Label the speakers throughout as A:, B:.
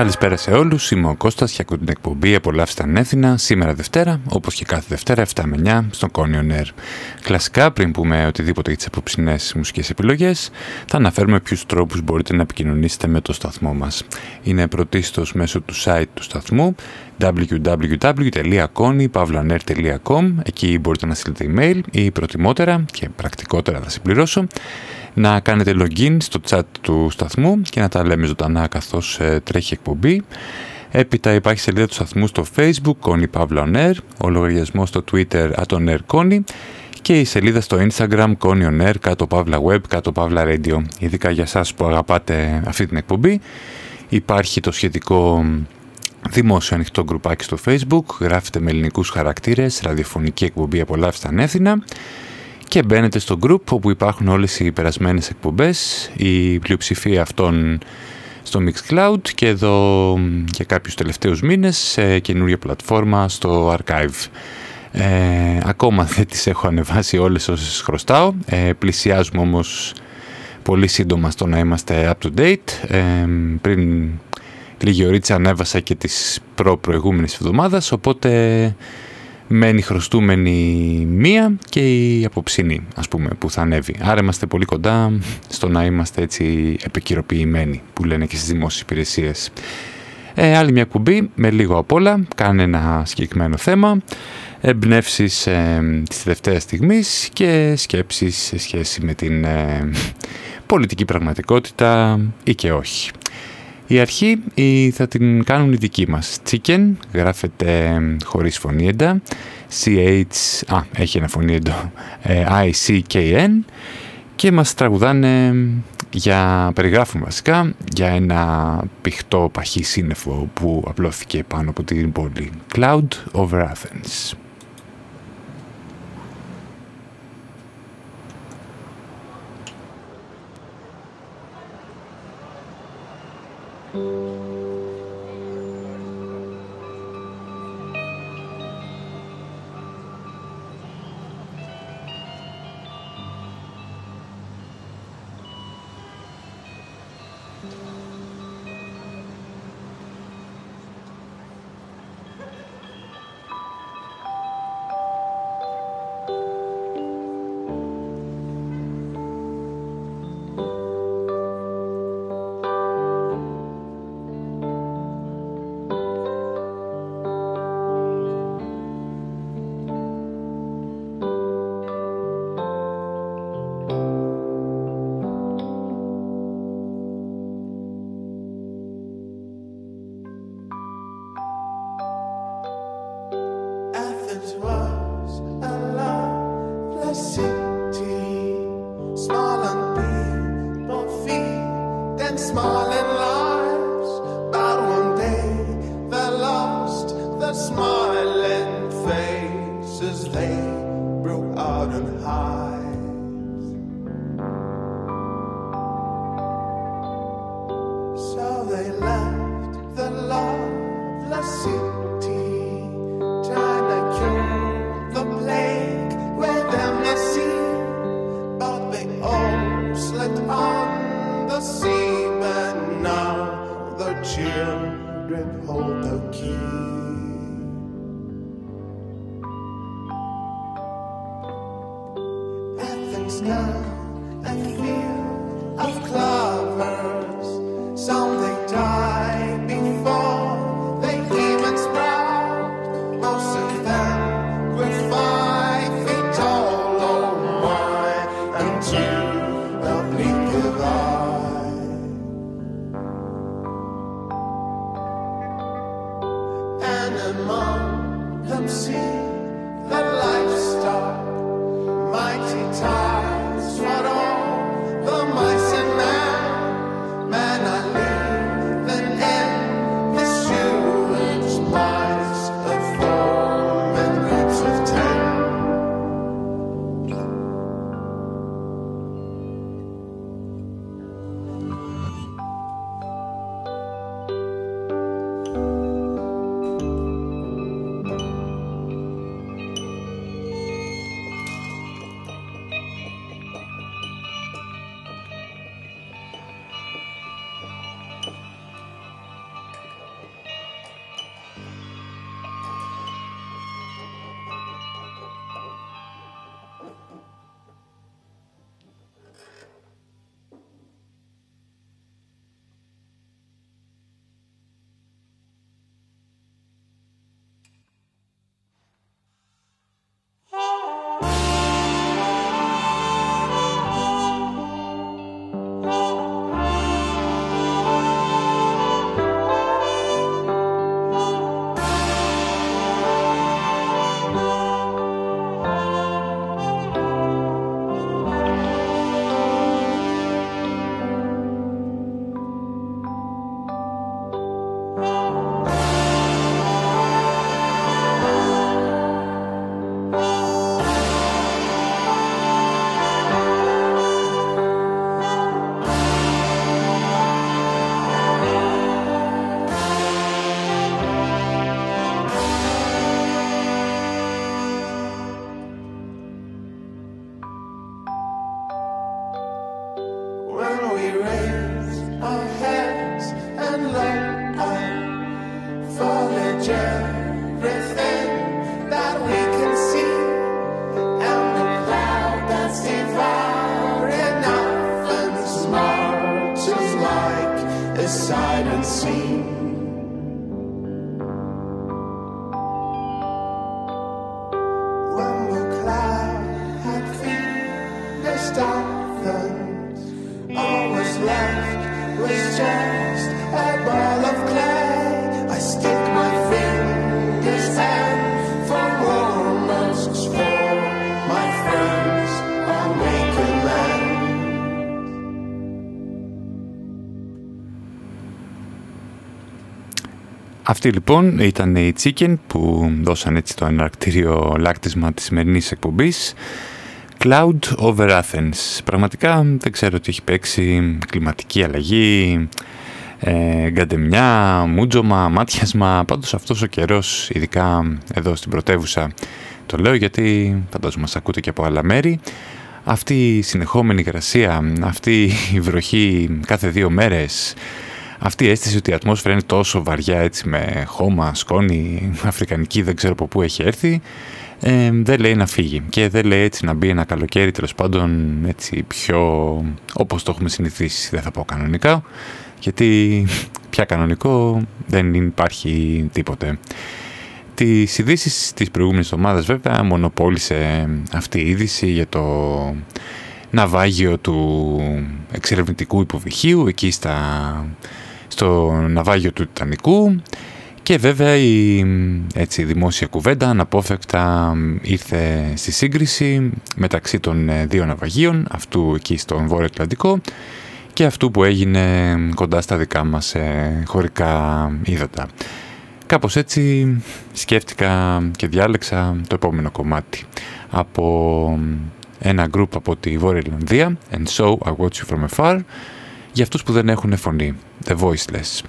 A: Καλησπέρα σε όλους, είμαι ο Κώστας και ακούω την εκπομπή «Απολαύστε ανέθινα» σήμερα Δευτέρα, όπως και κάθε Δευτέρα 7 με 9 στο Κόνιον Air. Κλασικά, πριν πούμε οτιδήποτε για τις απόψινές μουσικές επιλογές, θα αναφέρουμε ποιους τρόπους μπορείτε να επικοινωνήσετε με το σταθμό μας. Είναι πρωτίστως μέσω του site του σταθμού www.konypavlaner.com Εκεί μπορείτε να στείλετε email ή προτιμότερα και πρακτικότερα θα συμπληρώσω να κάνετε login στο chat του σταθμού και να τα λέμε ζωντανά καθώς ε, τρέχει εκπομπή. Έπειτα υπάρχει σελίδα του σταθμού στο facebook, Connie Pavla On Air, ο λογαριασμός στο twitter, Aton Connie και η σελίδα στο instagram, Connie On Air, κάτω Pavla Web, κάτω Pavla Radio. Ειδικά για σας που αγαπάτε αυτή την εκπομπή, υπάρχει το σχετικό δημόσιο ανοιχτό γκρουπάκι στο facebook, γράφετε με ελληνικούς χαρακτήρες, ραδιοφωνική εκπομπή απολαύστα ανέθινα και μπαίνετε στο group όπου υπάρχουν όλες οι περασμένες εκπομπές, η πλειοψηφία αυτών στο Mixcloud και εδώ για κάποιους τελευταίους μήνες σε καινούργια πλατφόρμα στο Archive. Ε, ακόμα δεν τις έχω ανεβάσει όλες όσες χρωστάω, ε, πλησιάζουμε όμως πολύ σύντομα στο να είμαστε up to date. Ε, πριν λίγη ωρίτσα ανέβασα και τις προ-προηγούμενες εβδομάδας, οπότε μένει χρωστούμενη μία και η απόψινή ας πούμε που θα ανέβει. Άρα είμαστε πολύ κοντά στο να είμαστε έτσι επικυροποιημένοι που λένε και στις δημόσιες υπηρεσίες. Ε, άλλη μια κουμπί με λίγο απ' όλα, κάνε ένα συγκεκριμένο θέμα, εμπνεύσεις ε, της τελευταίας στιγμής και σκέψεις σε σχέση με την ε, πολιτική πραγματικότητα ή και όχι. Η αρχή η, θα την κάνουν οι δικοί μας. Chicken γράφεται χωρίς φωνήεντα. CH, α, έχει ένα φωνήεντο. Ε, I-C-K-N και μας τραγουδάνε για, περιγράφουν βασικά, για ένα πηχτό παχύ σύννεφο που απλώθηκε πάνω από την πόλη. Cloud over Athens. Αυτή λοιπόν ήταν η Chicken που δώσαν έτσι το εναρκτήριο λάκτισμα της σημερινής εκπομπής Cloud over Athens. Πραγματικά δεν ξέρω τι έχει παίξει κλιματική αλλαγή, ε, γκαντεμιά, μούτζωμα, μάτιασμα. Πάντως αυτός ο καιρός, ειδικά εδώ στην πρωτεύουσα, το λέω γιατί φαντάζομαι μας ακούτε και από άλλα μέρη. Αυτή η συνεχόμενη γρασία, αυτή η βροχή κάθε δύο μέρες, αυτή η αίσθηση ότι η ατμόσφαιρα είναι τόσο βαριά έτσι με χώμα, σκόνη, αφρικανική δεν ξέρω από πού έχει έρθει ε, δεν λέει να φύγει και δεν λέει έτσι να μπει ένα καλοκαίρι τέλος πάντων έτσι πιο όπως το έχουμε συνηθίσει δεν θα πω κανονικά γιατί πια κανονικό δεν υπάρχει τίποτε. Τις ειδήσεις της προηγούμενης εβδομάδας βέβαια μονοπόλησε αυτή η είδηση για το ναυάγιο του εξερευνητικού υποβυχείου εκεί στα στο ναυάγιο του Τιτανικού και βέβαια η έτσι, δημόσια κουβέντα αναπόφευκτα ήρθε στη σύγκριση μεταξύ των ε, δύο ναυαγίων, αυτού εκεί στον Βόρειο Ατλαντικό και αυτού που έγινε κοντά στα δικά μας ε, χωρικά ύδατα. Κάπως έτσι σκέφτηκα και διάλεξα το επόμενο κομμάτι από ένα γκρουπ από τη Βόρεια Ιρλανδία And So I Watch You From Afar για αυτούς που δεν έχουν φωνή, The Voiceless.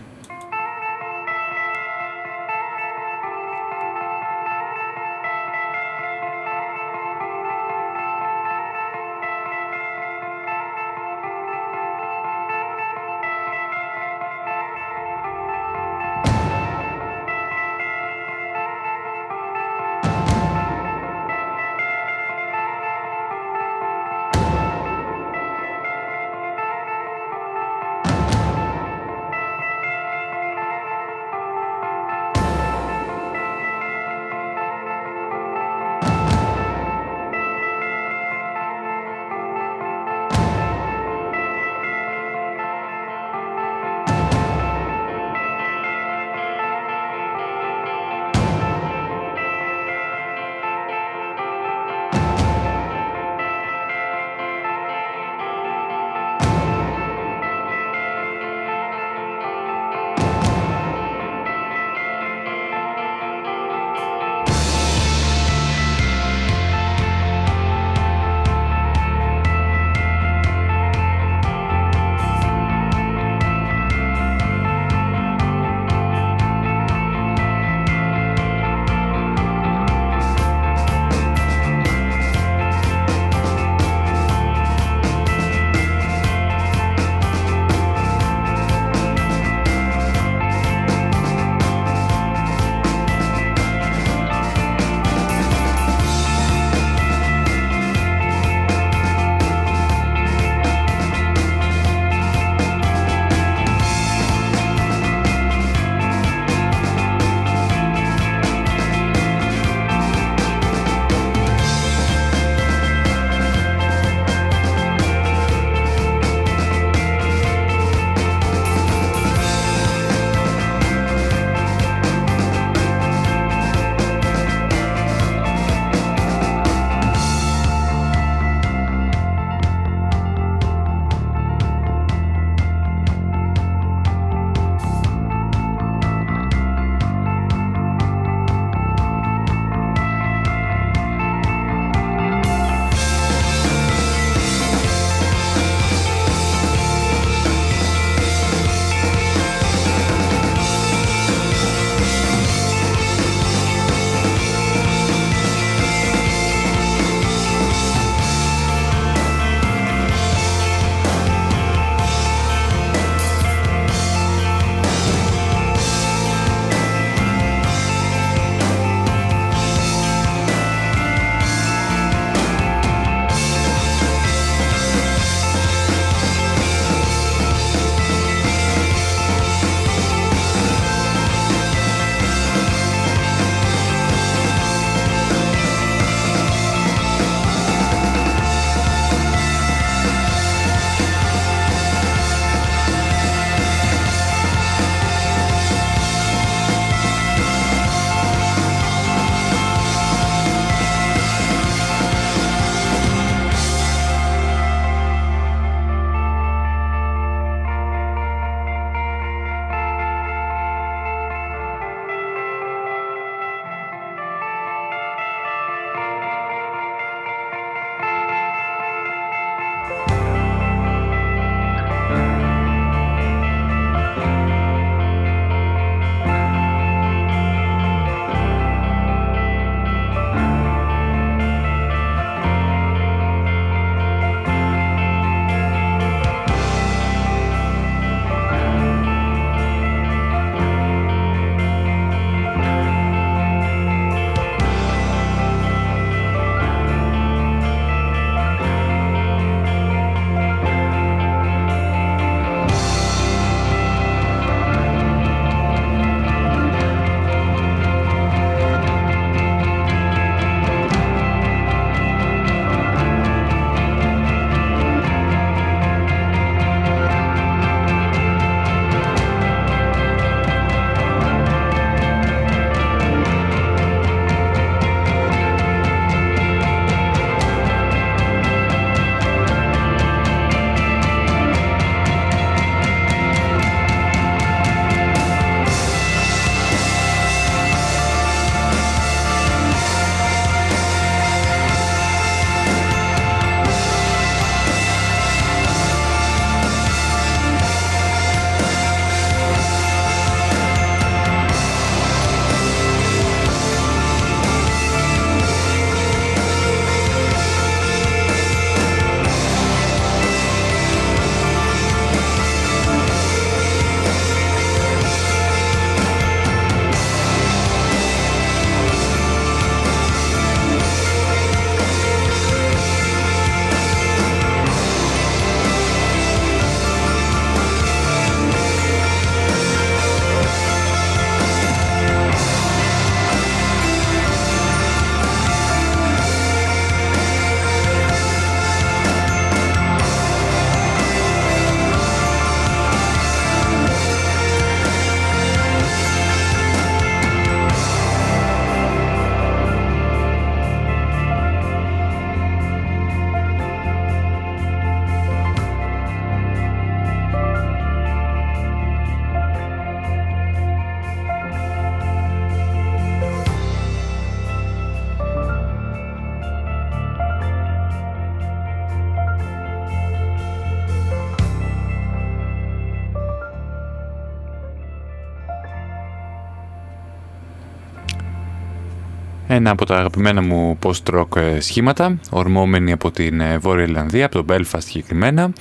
A: Ένα από τα αγαπημένα μου post-rock ε, σχήματα, ορμόμενοι από την ε, Βόρεια Ιρλανδία, από το Belfast συγκεκριμένα.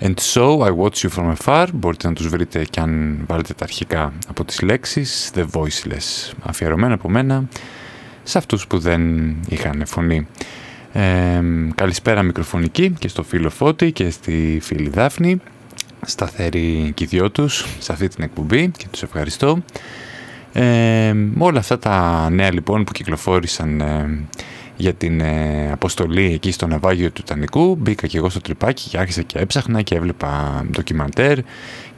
A: And so I watch you from afar. Μπορείτε να τους βρείτε και αν βάλετε τα αρχικά από τις λέξεις. The Voiceless, αφιερωμένα από μένα σε αυτούς που δεν είχαν φωνή. Ε, καλησπέρα μικροφωνική και στο φίλο Φώτη και στη φίλη Δάφνη. Σταθεροί και οι δυο τους σε αυτή την εκπομπή και τους ευχαριστώ. Ε, όλα αυτά τα νέα λοιπόν που κυκλοφόρησαν ε, για την ε, αποστολή εκεί στο ναυάγιο του Τανικού μπήκα και εγώ στο τρυπάκι και άρχισα και έψαχνα και έβλεπα ντοκιμαντέρ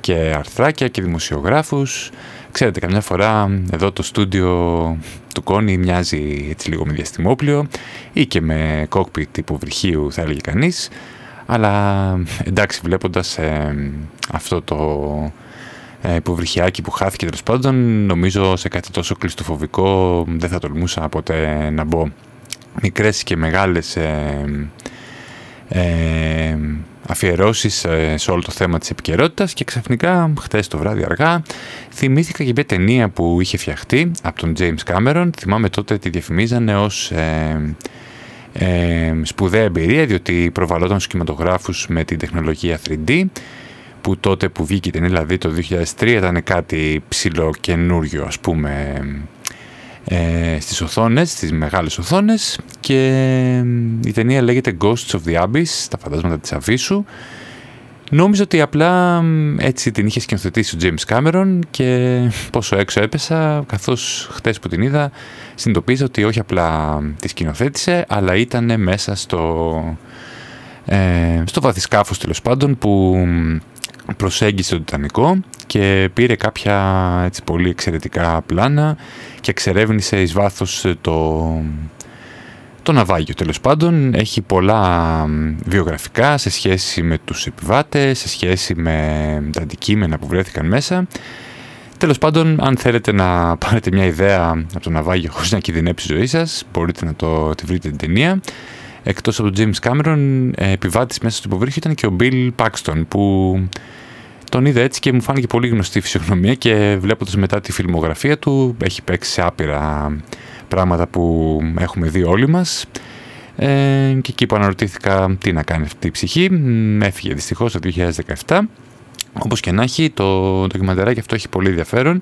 A: και αρθράκια και δημοσιογράφους. Ξέρετε καμιά φορά εδώ το στούντιο του Κόνη μοιάζει έτσι λίγο με διαστημόπλιο ή και με κόκπι τύπου βρυχίου θα έλεγε κανείς. Αλλά εντάξει βλέποντας αυτό το ε, υποβρυχιάκι που χάθηκε τέλος πάντων, νομίζω σε κάτι τόσο κλειστοφοβικό δεν θα τολμούσα ποτέ να μπω. Μικρές και μεγάλες ε, ε, αφιερώσεις ε, σε όλο το θέμα της επικαιρότητας και ξαφνικά χτες το βράδυ αργά θυμήθηκα και μια ταινία που είχε φτιαχτεί από τον James Cameron. Θυμάμαι τότε τη διαφημίζανε ως ε, ε, σπουδαία εμπειρία διότι προβαλόταν στους κινηματογράφους με την τεχνολογία 3D που τότε που βγήκε την δηλαδή το 2003 ήταν κάτι ψηλό καινούριο ας πούμε ε, στις οθόνες, στις μεγάλες οθόνες και η ταινία λέγεται Ghosts of the Abyss, τα φαντάσματα της Αβίσου. Νόμιζα ότι απλά έτσι την είχε σκηνοθετήσει ο James Cameron και πόσο έξω έπεσα καθώς χτες που την είδα συνειδητοποίησα ότι όχι απλά τη σκηνοθέτησε αλλά ήταν μέσα στο, ε, στο βαθισκάφος τέλος πάντων που προσέγγισε το Τιτανικό και πήρε κάποια έτσι, πολύ εξαιρετικά πλάνα και εξερεύνησε εις βάθος το, το ναυάγιο τέλος πάντων. Έχει πολλά βιογραφικά σε σχέση με τους επιβάτες, σε σχέση με τα αντικείμενα που βρέθηκαν μέσα. Τέλος πάντων, αν θέλετε να πάρετε μια ιδέα από το ναυάγιο χωρίς να κινδυνεύσει η ζωή σας, μπορείτε να το, τη βρείτε την ταινία. Εκτός από τον James Cameron, ε, επιβάτης μέσα στο υποβρύχιο ήταν και ο Bill Paxton, που τον είδα έτσι και μου φάνηκε πολύ γνωστή η φυσιογνωμία και βλέποντας μετά τη φιλμογραφία του έχει παίξει σε άπειρα πράγματα που έχουμε δει όλοι μας. Ε, και εκεί που αναρωτήθηκα τι να κάνει αυτή η ψυχή. Έφυγε δυστυχώς το 2017 όπως και να έχει το ντοκιμαντεράκι αυτό έχει πολύ ενδιαφέρον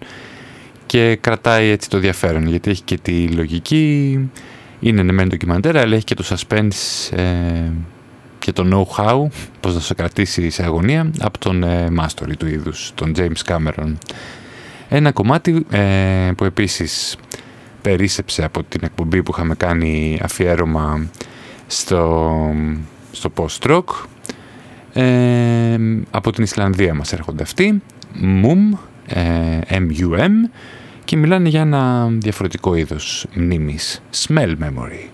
A: και κρατάει έτσι το ενδιαφέρον γιατί έχει και τη λογική είναι ναι μεν ντοκιμαντέρα αλλά έχει και το suspense ε, και το know-how, πώς να σε κρατήσει σε αγωνία, από τον ε, μάστορη του είδους, τον James Cameron. Ένα κομμάτι ε, που επίσης περίσεψε από την εκπομπή που είχαμε κάνει αφιέρωμα στο, στο post-rock. Ε, από την Ισλανδία μας έρχονται αυτοί, MUM, ε, M-U-M, και μιλάνε για ένα διαφορετικό είδος μνήμης, smell memory.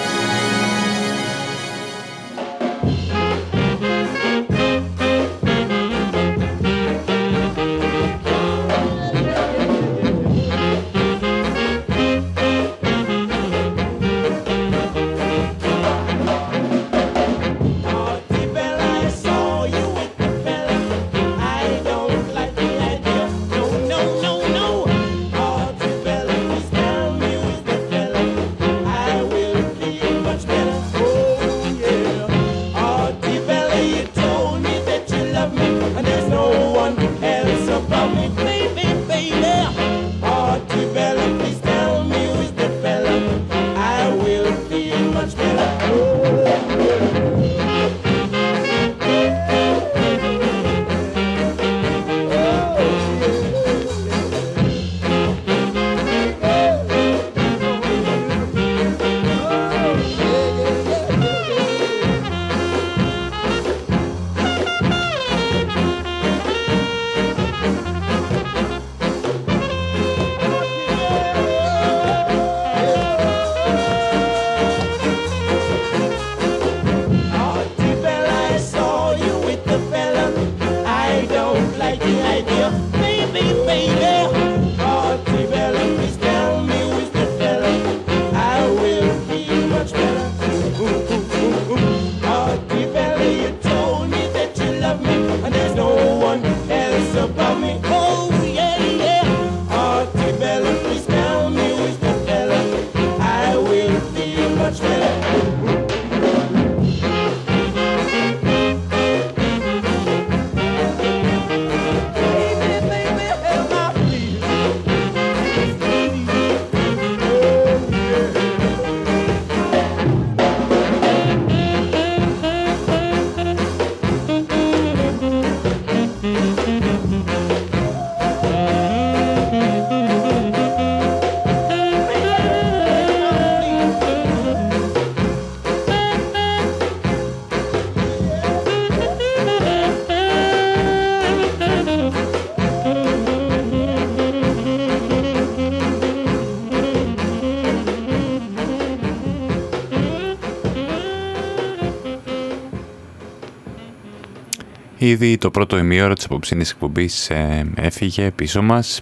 A: Ήδη το πρώτο ημίωρο της απόψινής εκπομπής ε, έφυγε πίσω μας.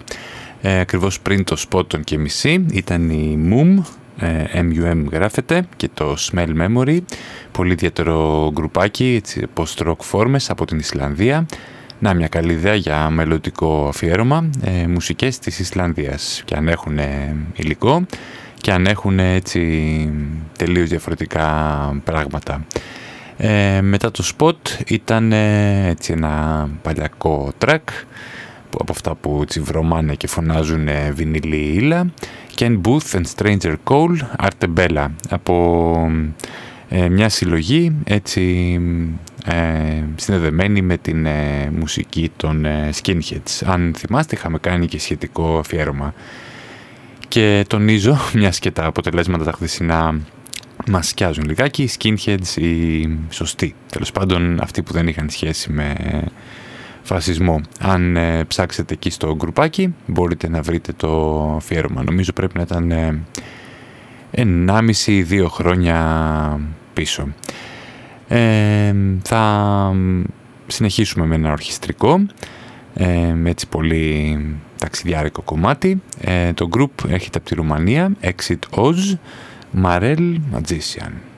A: Ε, ακριβώς πριν το spot των και μισή ήταν η MUM, ε, MUM γράφεται, και το Smell Memory. Πολύ ιδιαίτερο γκρουπάκι, έτσι, post-rock φόρμες από την Ισλανδία. Να, μια καλή ιδέα για μελλοντικό αφιέρωμα. Ε, μουσικές της Ισλανδίας. Και αν έχουν ε, υλικό και αν έχουν έτσι τελείως διαφορετικά πράγματα. Ε, μετά το spot ήταν ε, έτσι ένα παλιακό track που, από αυτά που τσιβρωμάνε και φωνάζουν ε, βινιλή ύλα Ken Booth and Stranger Cole Artebella από ε, μια συλλογή έτσι ε, συνδεδεμένη με την μουσική των Skinheads. Αν θυμάστε είχαμε κάνει και σχετικό αφιέρωμα. Και τονίζω, μιας και τα αποτελέσματα τα χθεσινά μας σκιάζουν λιγάκι, οι skinheads οι σωστοί. Τέλος πάντων αυτοί που δεν είχαν σχέση με φασισμό. Αν ε, ψάξετε εκεί στο γκρουπάκι μπορείτε να βρείτε το αφιέρωμα. Νομίζω πρέπει να ήταν ε, 1,5-2 χρόνια πίσω. Ε, θα συνεχίσουμε με ένα ορχιστρικό, ε, με έτσι πολύ ταξιδιάρικο κομμάτι. Ε, το group έρχεται από τη Ρουμανία, Exit Oz, Marel Magician.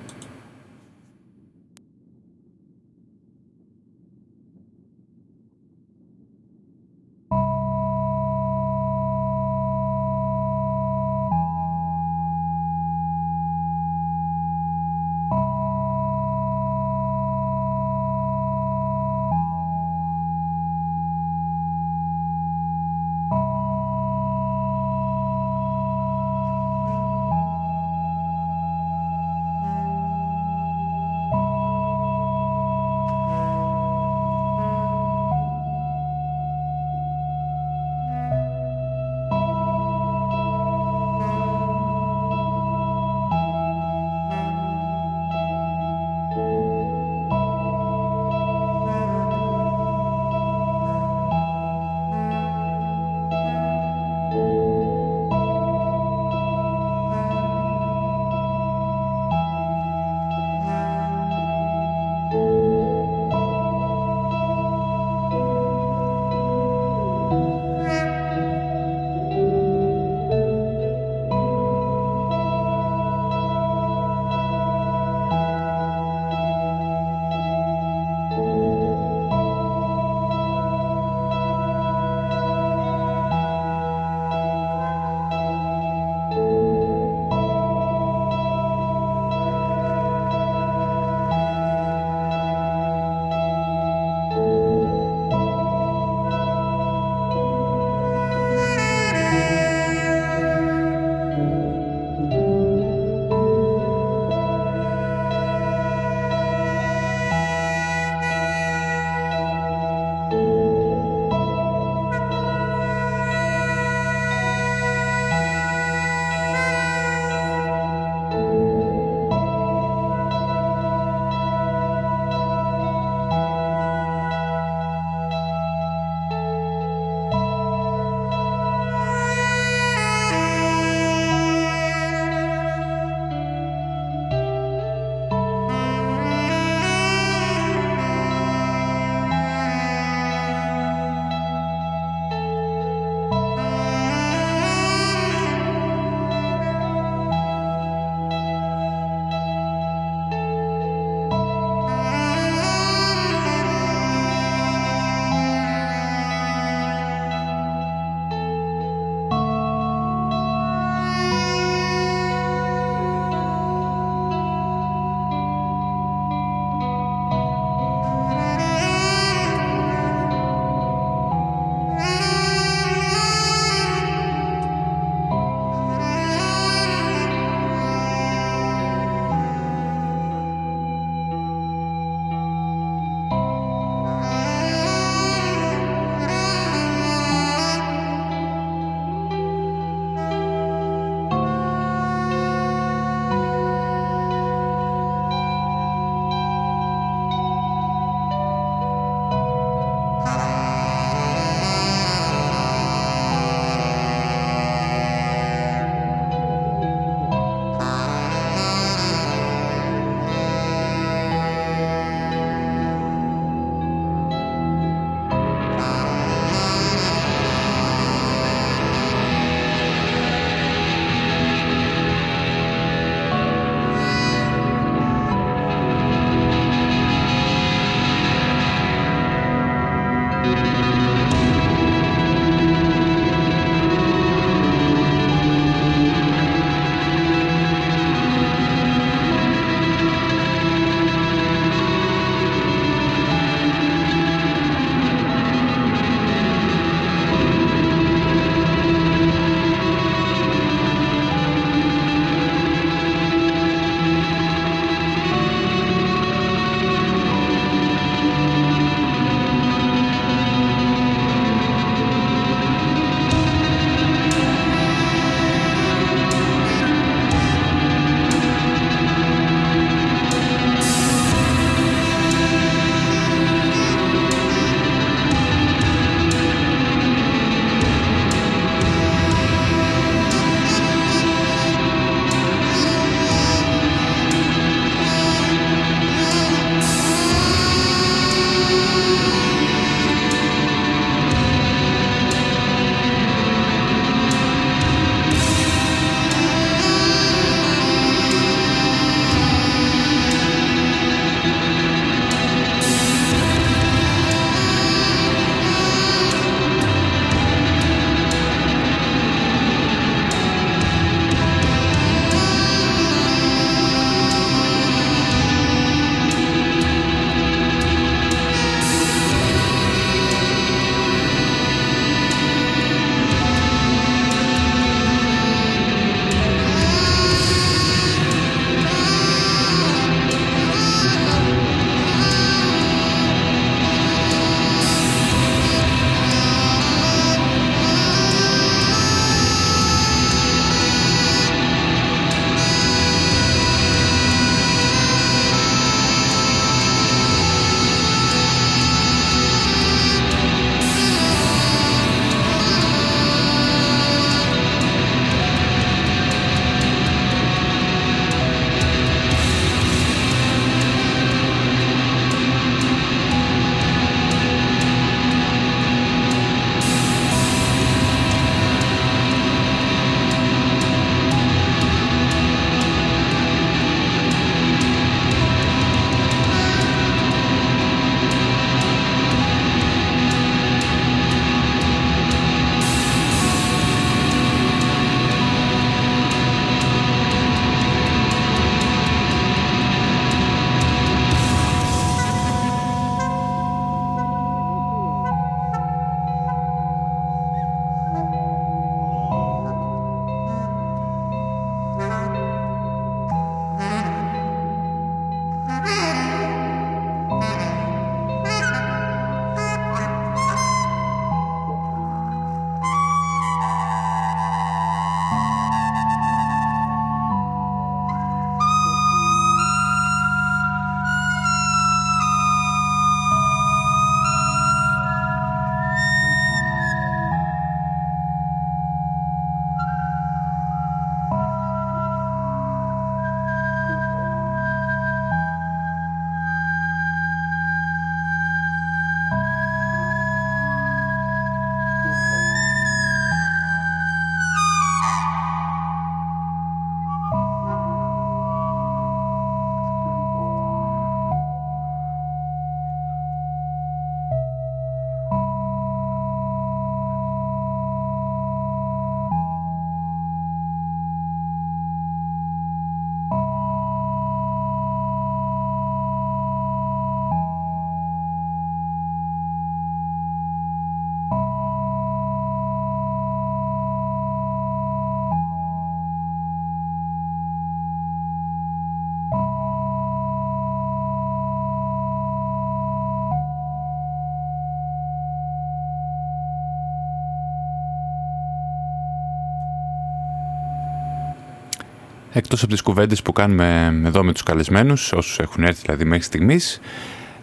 A: Εκτός από τις κουβέντες που κάνουμε εδώ με τους καλεσμένους, όσους έχουν έρθει δηλαδή μέχρι στιγμής,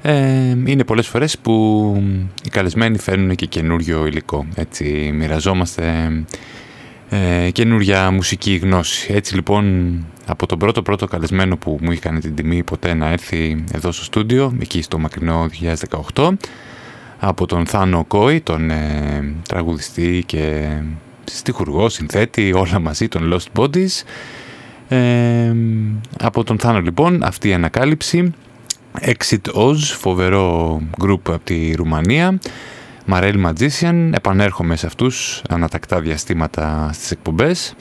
A: ε, είναι πολλές φορές που οι καλεσμένοι φέρνουν και καινούριο υλικό. Έτσι μοιραζόμαστε ε, καινούρια μουσική γνώση. Έτσι λοιπόν από τον πρώτο πρώτο καλεσμένο που μου είχε κάνει την τιμή ποτέ να έρθει εδώ στο στούντιο, εκεί στο μακρινό 2018, από τον Θάνο Κόη, τον ε, τραγουδιστή και στιχουργό, συνθέτη, όλα μαζί, τον Lost Bodies. Ε, από τον Θάνο λοιπόν αυτή η ανακάλυψη. Exit Oz, φοβερό group από τη Ρουμανία. Marel Magician, επανέρχομαι σε αυτούς ανατακτά διαστήματα στις εκπομπές.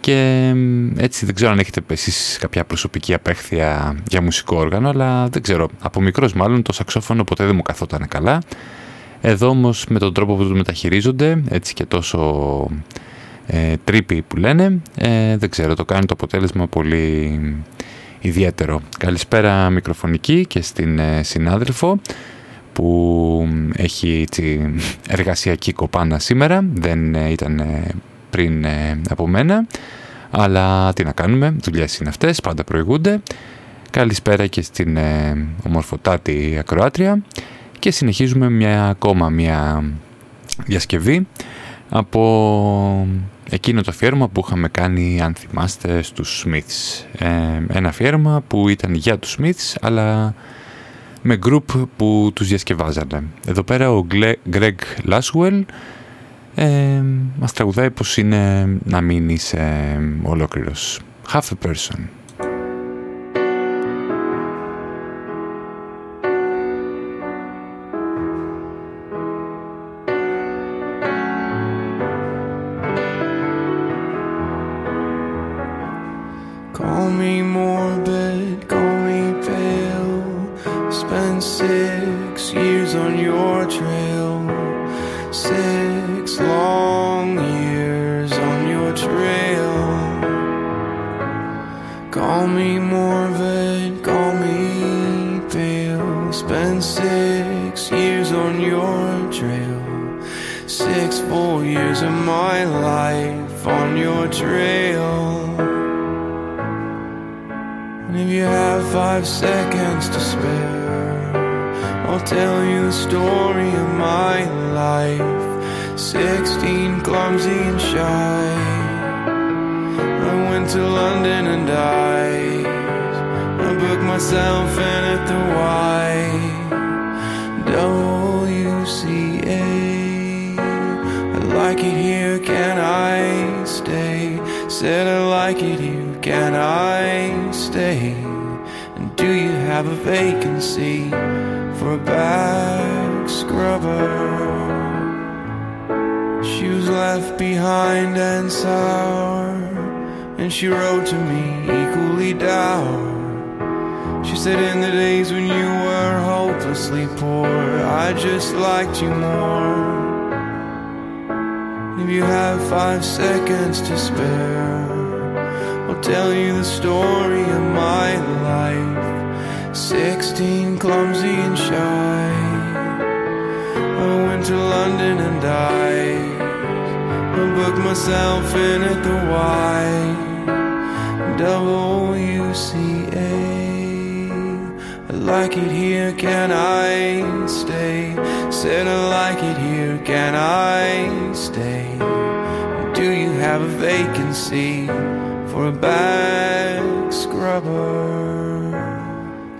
A: Και έτσι δεν ξέρω αν έχετε εσείς κάποια προσωπική απέχθεια για μουσικό όργανο αλλά δεν ξέρω, από μικρός μάλλον το σαξόφωνο ποτέ δεν μου καθόταν καλά. Εδώ όμως με τον τρόπο που το μεταχειρίζονται έτσι και τόσο ε, τρίποι που λένε ε, δεν ξέρω, το κάνει το αποτέλεσμα πολύ ιδιαίτερο. Καλησπέρα μικροφωνική και στην ε, συνάδελφο που έχει έτσι, εργασιακή κοπάνα σήμερα, δεν ε, ήταν ε, πριν από μένα, αλλά τι να κάνουμε, δουλειές είναι αυτές, πάντα προηγούνται. Καλησπέρα και στην ομορφωτάτη ακροάτρια και συνεχίζουμε μια ακόμα μια διασκευή από εκείνο το αφιέρωμα που είχαμε κάνει αν θυμάστε στους Smiths. Ε, ένα αφιέρωμα που ήταν για τους Smiths αλλά με group που τους διασκευάζανε. Εδώ πέρα ο Greg Laswell ε, μας τραγουδάει πως είναι να μην είσαι ολόκληρος. Half a person
B: me morbid, call me pale. Spent six years on your trail, six long years on your trail. Call me morbid, call me pale. Spent six years on your trail, six full years of my life on your trail. And if you have five seconds to spare, I'll tell you the story of my life. Sixteen, clumsy and shy. I went to London and died. I booked myself in at the Y. WCA. I like it here, can I stay? Said I like it here can I stay? And do you have a vacancy for a back scrubber? She was left behind and sour, and she wrote to me equally dour. She said, In the days when you were hopelessly poor, I just liked you more. If you have five seconds to spare. Tell you the story of my life. Sixteen, clumsy and shy. I went to London and died. I booked myself in at the Y. Double U C A. I like it here, can I stay? Said I like it here, can I stay? Do you have a vacancy? for a back scrubber.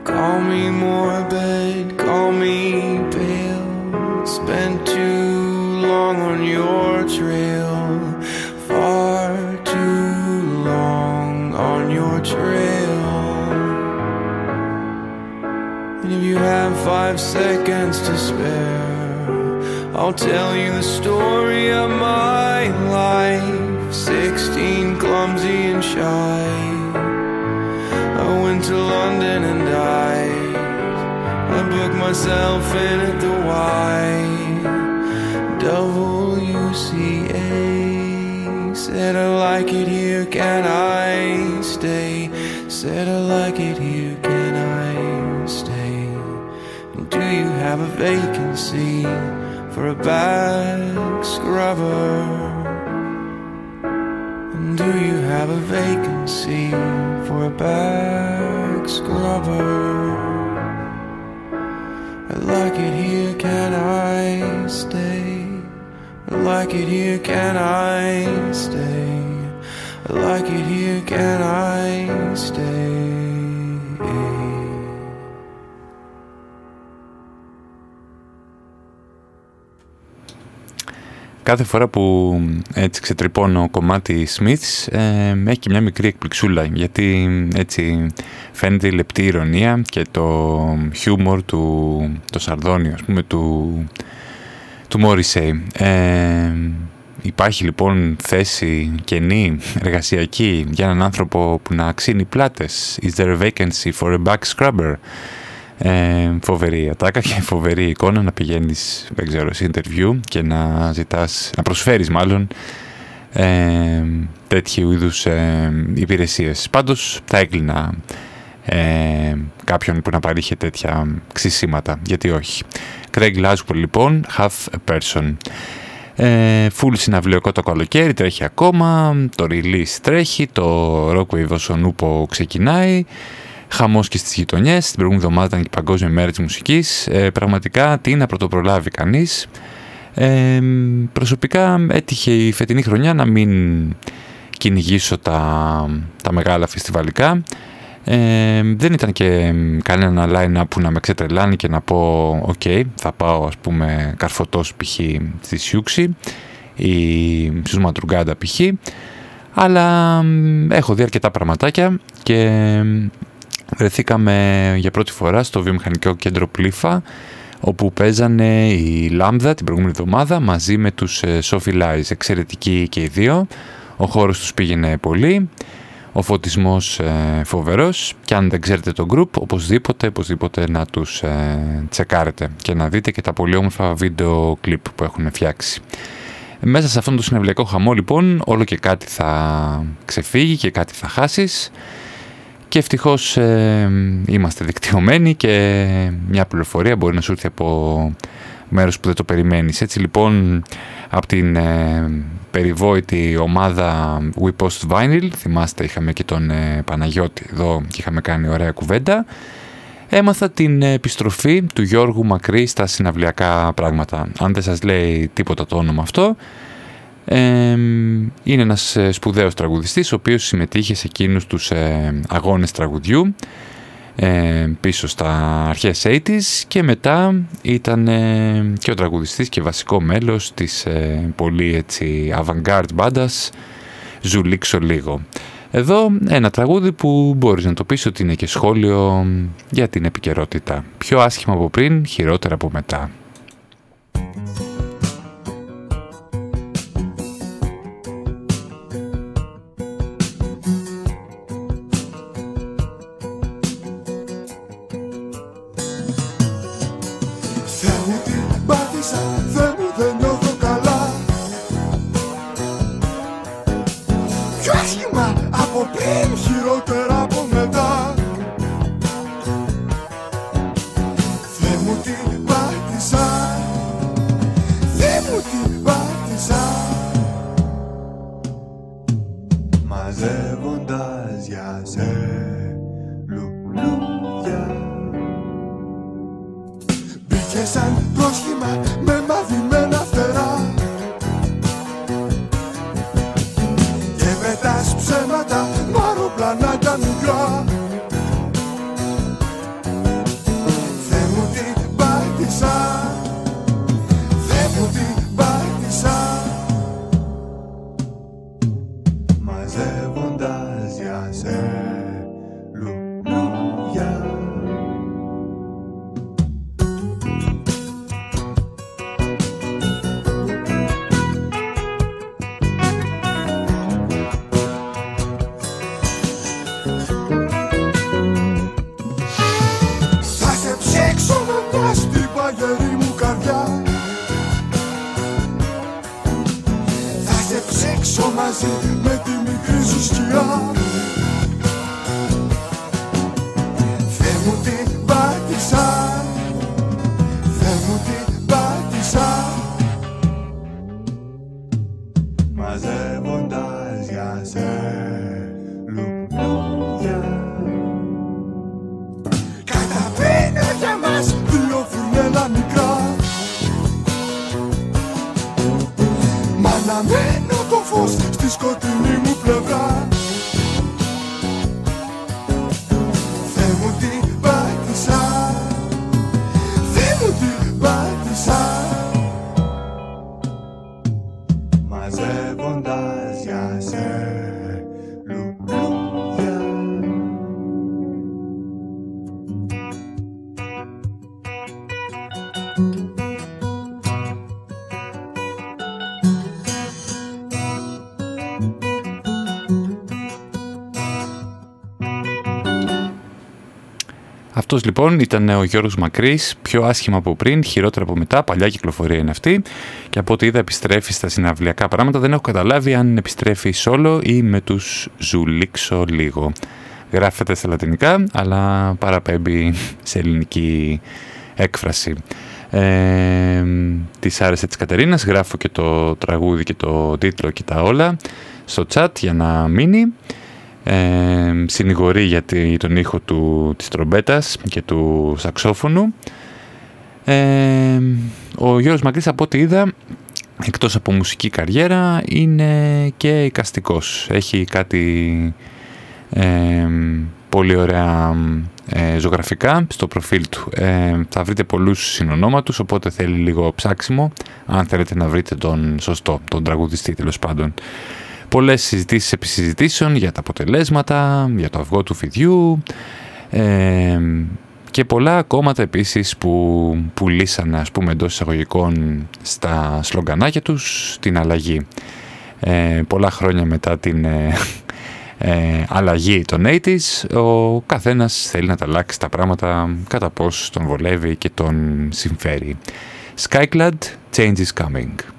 B: Call me morbid, call me pale. Spent too long on your trail, far too long on your trail. And if you have five seconds to spare, I'll tell you the story of my life. Sixteen, clumsy and shy I went to London and died I booked myself in at the Y WCA Said I like it here, can I stay? Said I like it here, can I stay? And do you have a vacancy for a back scrubber? Do you have a vacancy for a back scrubber? I like it here, can I stay? I like it here, can I stay? I like it here, can I stay?
A: Κάθε φορά που έτσι ξετρυπώνω κομμάτι Smiths ε, έχει και μια μικρή εκπληξούλα γιατί έτσι φαίνεται η λεπτή ηρωνία και το χιούμορ του, το σαρδόνιο ας πούμε του, του Morrissey. Ε, υπάρχει λοιπόν θέση κενή εργασιακή για έναν άνθρωπο που να ξύνει πλάτες; Is there a vacancy for a back scrubber? Ε, φοβερή ατάκα και φοβερή εικόνα να πηγαίνεις, δεν ξέρω, σε interview και να ζητάς, να προσφέρεις μάλλον ε, τέτοιου είδους ε, υπηρεσίες. Πάντως θα έκλεινα ε, κάποιον που να παρήχε τέτοια ξυσίματα, γιατί όχι. Craig Glasgow λοιπόν, half a person. Ε, full συναυλιοκό το καλοκαίρι, τρέχει ακόμα, το release τρέχει, το Rockwave Onoupο ξεκινάει, χαμός και στις γειτονιές. Την προηγούμενη εβδομάδα ήταν και η Παγκόσμια Μέρα της Μουσικής. Ε, πραγματικά τι να πρωτοπρολάβει κανείς. Ε, προσωπικά έτυχε η φετινή χρονιά να μην κυνηγήσω τα, τα μεγάλα φεστιβαλικά. Ε, δεν ήταν και κανένα line-up που να με ξετρελάνει και να πω «ΟΚ, θα πάω ας πούμε καρφωτός π.χ. στη Σιούξη ή στους Ματρουγκάντα π.χ. Αλλά έχω δει αρκετά πραγματάκια και βρεθήκαμε για πρώτη φορά στο βιομηχανικό κέντρο Πλήφα όπου παίζανε η Λάμδα την προηγούμενη εβδομάδα μαζί με τους Sophie Lies, εξαιρετικοί και οι δύο. Ο χώρος τους πήγαινε πολύ, ο φωτισμός ε, φοβερός και αν δεν ξέρετε το group οπωσδήποτε, οπωσδήποτε να τους ε, τσεκάρετε και να δείτε και τα πολύ όμορφα βίντεο κλιπ που έχουν φτιάξει. Μέσα σε αυτόν τον συνευλιακό χαμό λοιπόν όλο και κάτι θα ξεφύγει και κάτι θα χάσεις και ευτυχώς ε, είμαστε δικτυωμένοι και μια πληροφορία μπορεί να σου έρθει από μέρος που δεν το περιμένεις. Έτσι λοιπόν από την ε, περιβόητη ομάδα We Post Vinyl, θυμάστε είχαμε και τον ε, Παναγιώτη εδώ και είχαμε κάνει ωραία κουβέντα, έμαθα την επιστροφή του Γιώργου Μακρύ στα συναυλιακά πράγματα. Αν δεν σας λέει τίποτα το όνομα αυτό, είναι ένας ε, σπουδαίος τραγουδιστής ο οποίος συμμετείχε σε εκείνους τους ε, αγώνες τραγουδιού ε, πίσω στα αρχές 80's και μετά ήταν και ο τραγουδιστής και βασικό μέλος της πολύ έτσι avant-garde μπάντας Ζουλίξω λίγο. Εδώ ένα τραγούδι που μπορείς να το πεις ότι είναι και σχόλιο για την επικαιρότητα. Πιο άσχημα από πριν, χειρότερα από μετά. Αυτός λοιπόν ήταν ο Γιώργος Μακρύς, πιο άσχημα από πριν, χειρότερα από μετά, παλιά κυκλοφορία είναι αυτή και από ό,τι είδα επιστρέφει στα συναυλιακά πράγματα, δεν έχω καταλάβει αν επιστρέφει solo ή με τους ζουλήξω λίγο. Γράφεται στα λατινικά, αλλά παραπέμπει σε ελληνική έκφραση. Ε, της άρεσε της Κατερίνας, γράφω και το τραγούδι και το τίτλο και τα όλα στο chat για να μείνει ε, συνηγορεί για τον ήχο του, της τρομπέτας και του σαξόφωνου. Ε, ο Γιώργος Μακρύς από ό,τι είδα, εκτός από μουσική καριέρα, είναι και εικαστικός. Έχει κάτι ε, πολύ ωραία ε, ζωγραφικά στο προφίλ του. Ε, θα βρείτε πολλούς συνονόματους, οπότε θέλει λίγο ψάξιμο, αν θέλετε να βρείτε τον σωστό, τον τραγουδιστή τέλος πάντων. Πολλές συζητήσεις επί συζητήσεων για τα αποτελέσματα, για το αυγό του φιδιού ε, και πολλά κόμματα επίσης που πουλήσαν ας πούμε εντός εισαγωγικών στα σλογκανάκια τους την αλλαγή. Ε, πολλά χρόνια μετά την ε, ε, αλλαγή των 80's ο καθένας θέλει να τα αλλάξει τα πράγματα κατά πώς τον βολεύει και τον συμφέρει. Skyclad, change is coming.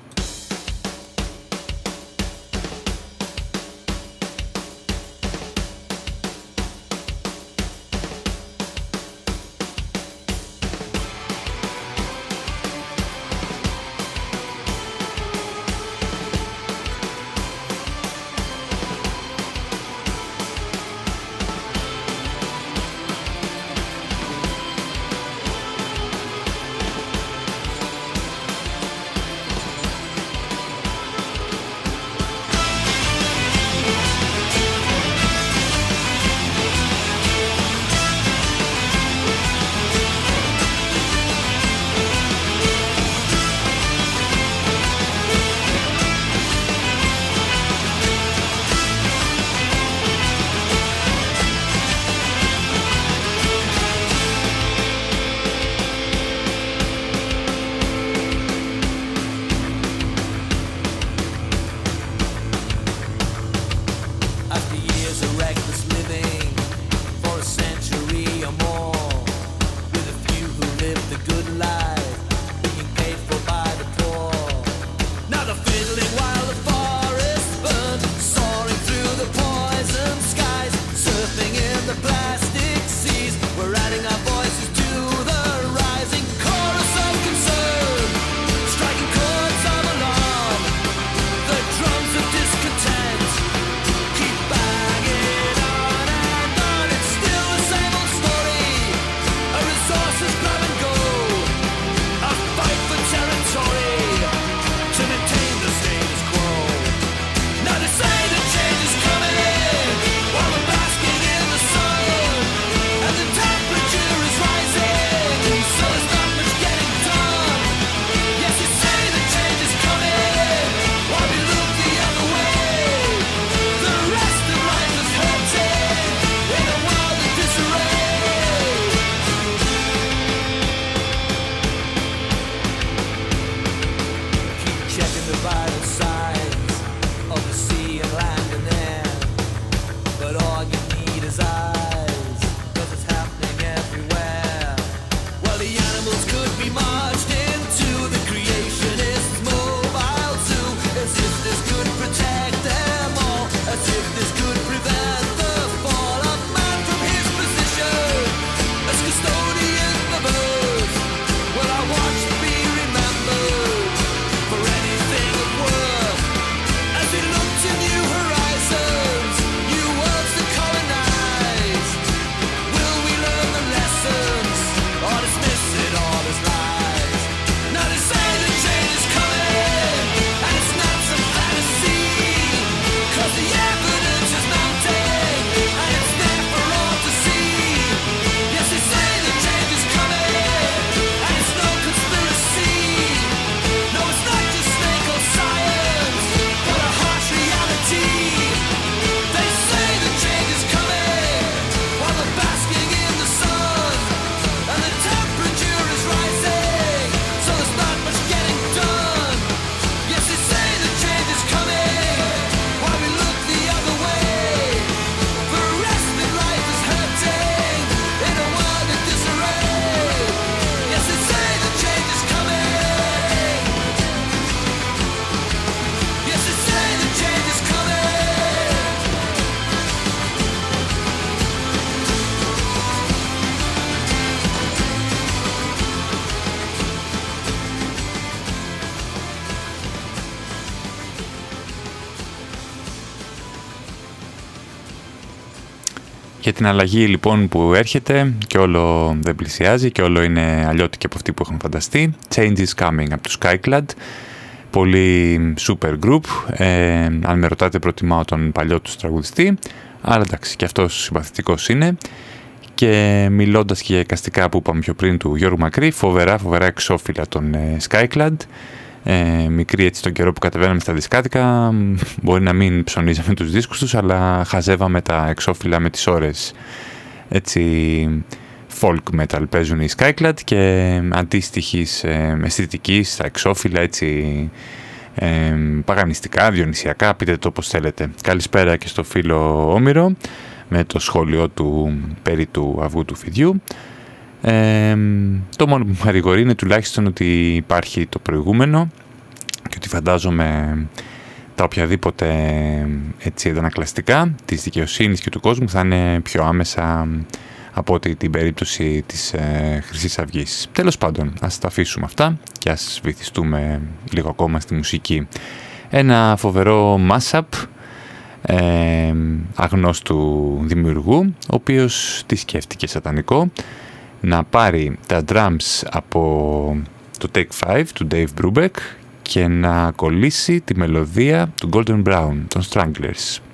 A: Την αλλαγή λοιπόν που έρχεται και όλο δεν πλησιάζει και όλο είναι αλλιώτικη από αυτή που έχουν φανταστεί. Change is coming από του Skyclad. Πολύ super group. Ε, αν με ρωτάτε προτιμάω τον παλιό τους τραγουδιστή. Αλλά εντάξει και αυτός συμπαθητικός είναι. Και μιλώντας και για εικαστικά που είπαμε πιο πριν του Γιώργου Μακρύ, φοβερά φοβερά εξώφυλλα των ε, Skyclad ε, μικρή έτσι τον καιρό που κατεβαίναμε στα δισκάτικα μπορεί να μην ψωνίζαμε τους δίσκους τους αλλά χαζεύαμε τα εξώφυλλα με τις ώρες έτσι folk metal παίζουν οι Skyclad και αντίστοιχης ε, αισθητικής στα εξώφυλλα έτσι ε, παγανιστικά, διονυσιακά, πείτε το όπως θέλετε. Καλησπέρα και στο φίλο Όμηρο με το σχόλιο του περί του αυγού του φιδιού. Ε, το μόνο που μου παρηγορεί είναι τουλάχιστον ότι υπάρχει το προηγούμενο και ότι φαντάζομαι τα οποιαδήποτε έτσι αντανακλαστικά της δικαιοσύνης και του κόσμου θα είναι πιο άμεσα από ότι την περίπτωση της ε, Χρυσής Αυγής. Τέλος πάντων, ας τα αφήσουμε αυτά και ας βυθιστούμε λίγο ακόμα στη μουσική. Ένα φοβερό mashup ε, αγνώστου δημιουργού, ο οποίος τη σκέφτηκε σατανικό να πάρει τα drums από το Take 5 του Dave Brubeck και να κολλήσει τη μελωδία του Golden Brown, των Stranglers.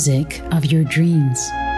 C: Music of Your Dreams.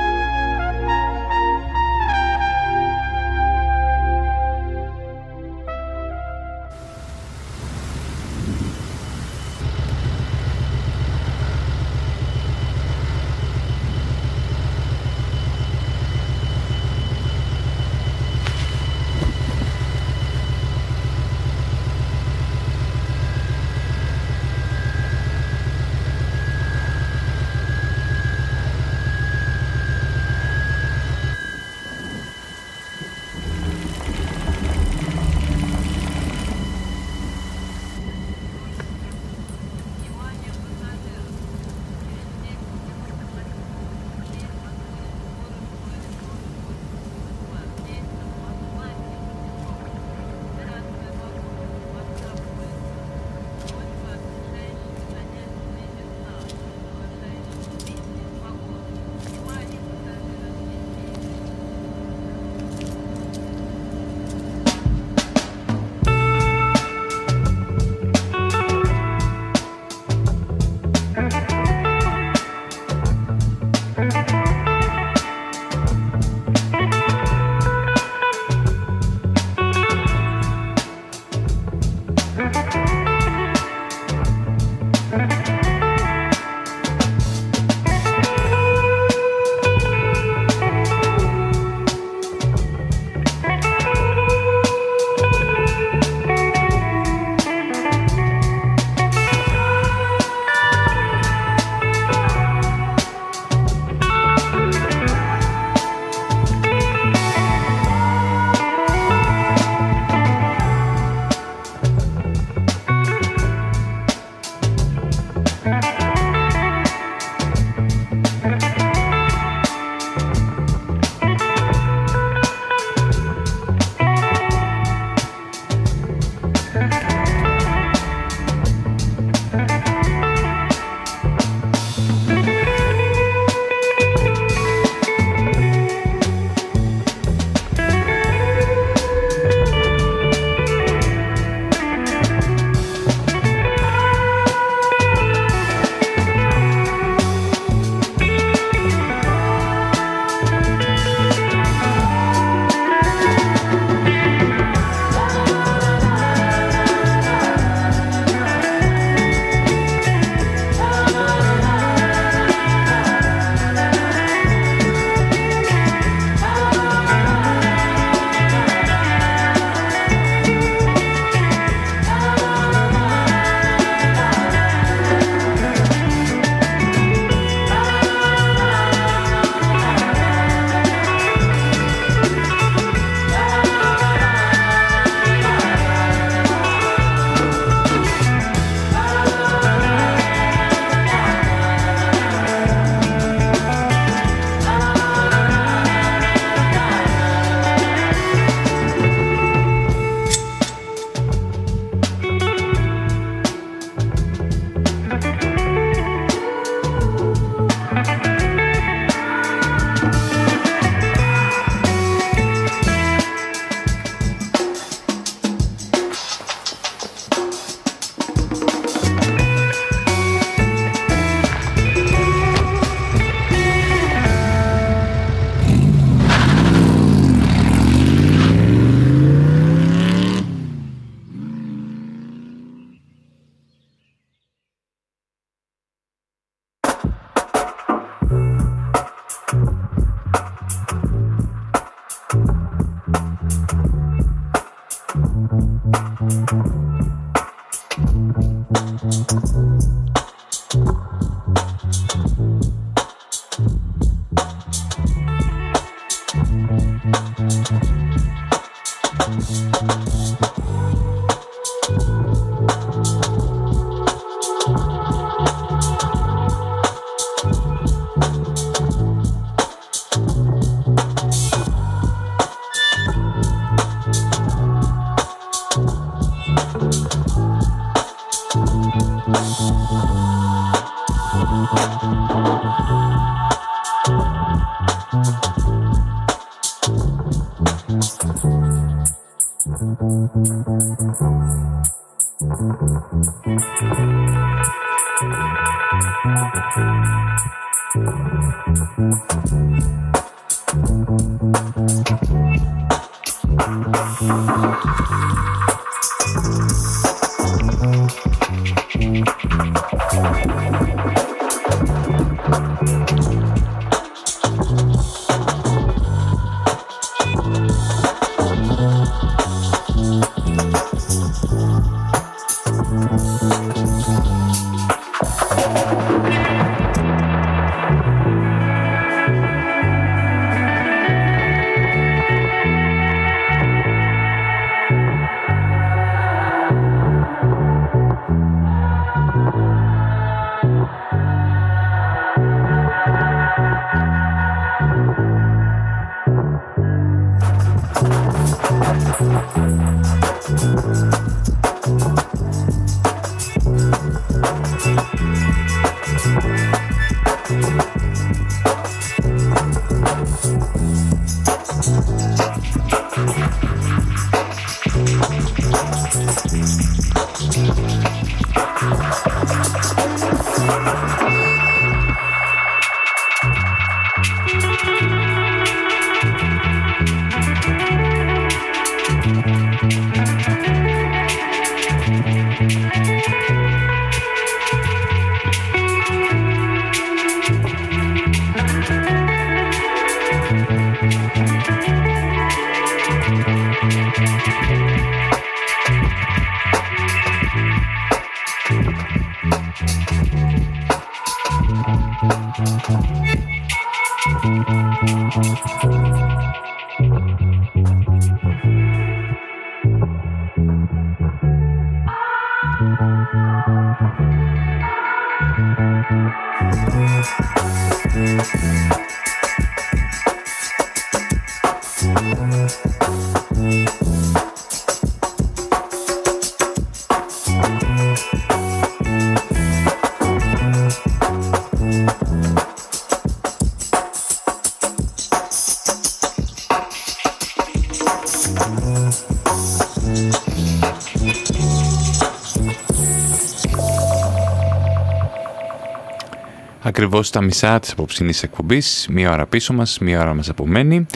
A: Ακριβώς στα μισά της απόψινής εκπομπής, μία ώρα πίσω μας, μία ώρα μας απομένει.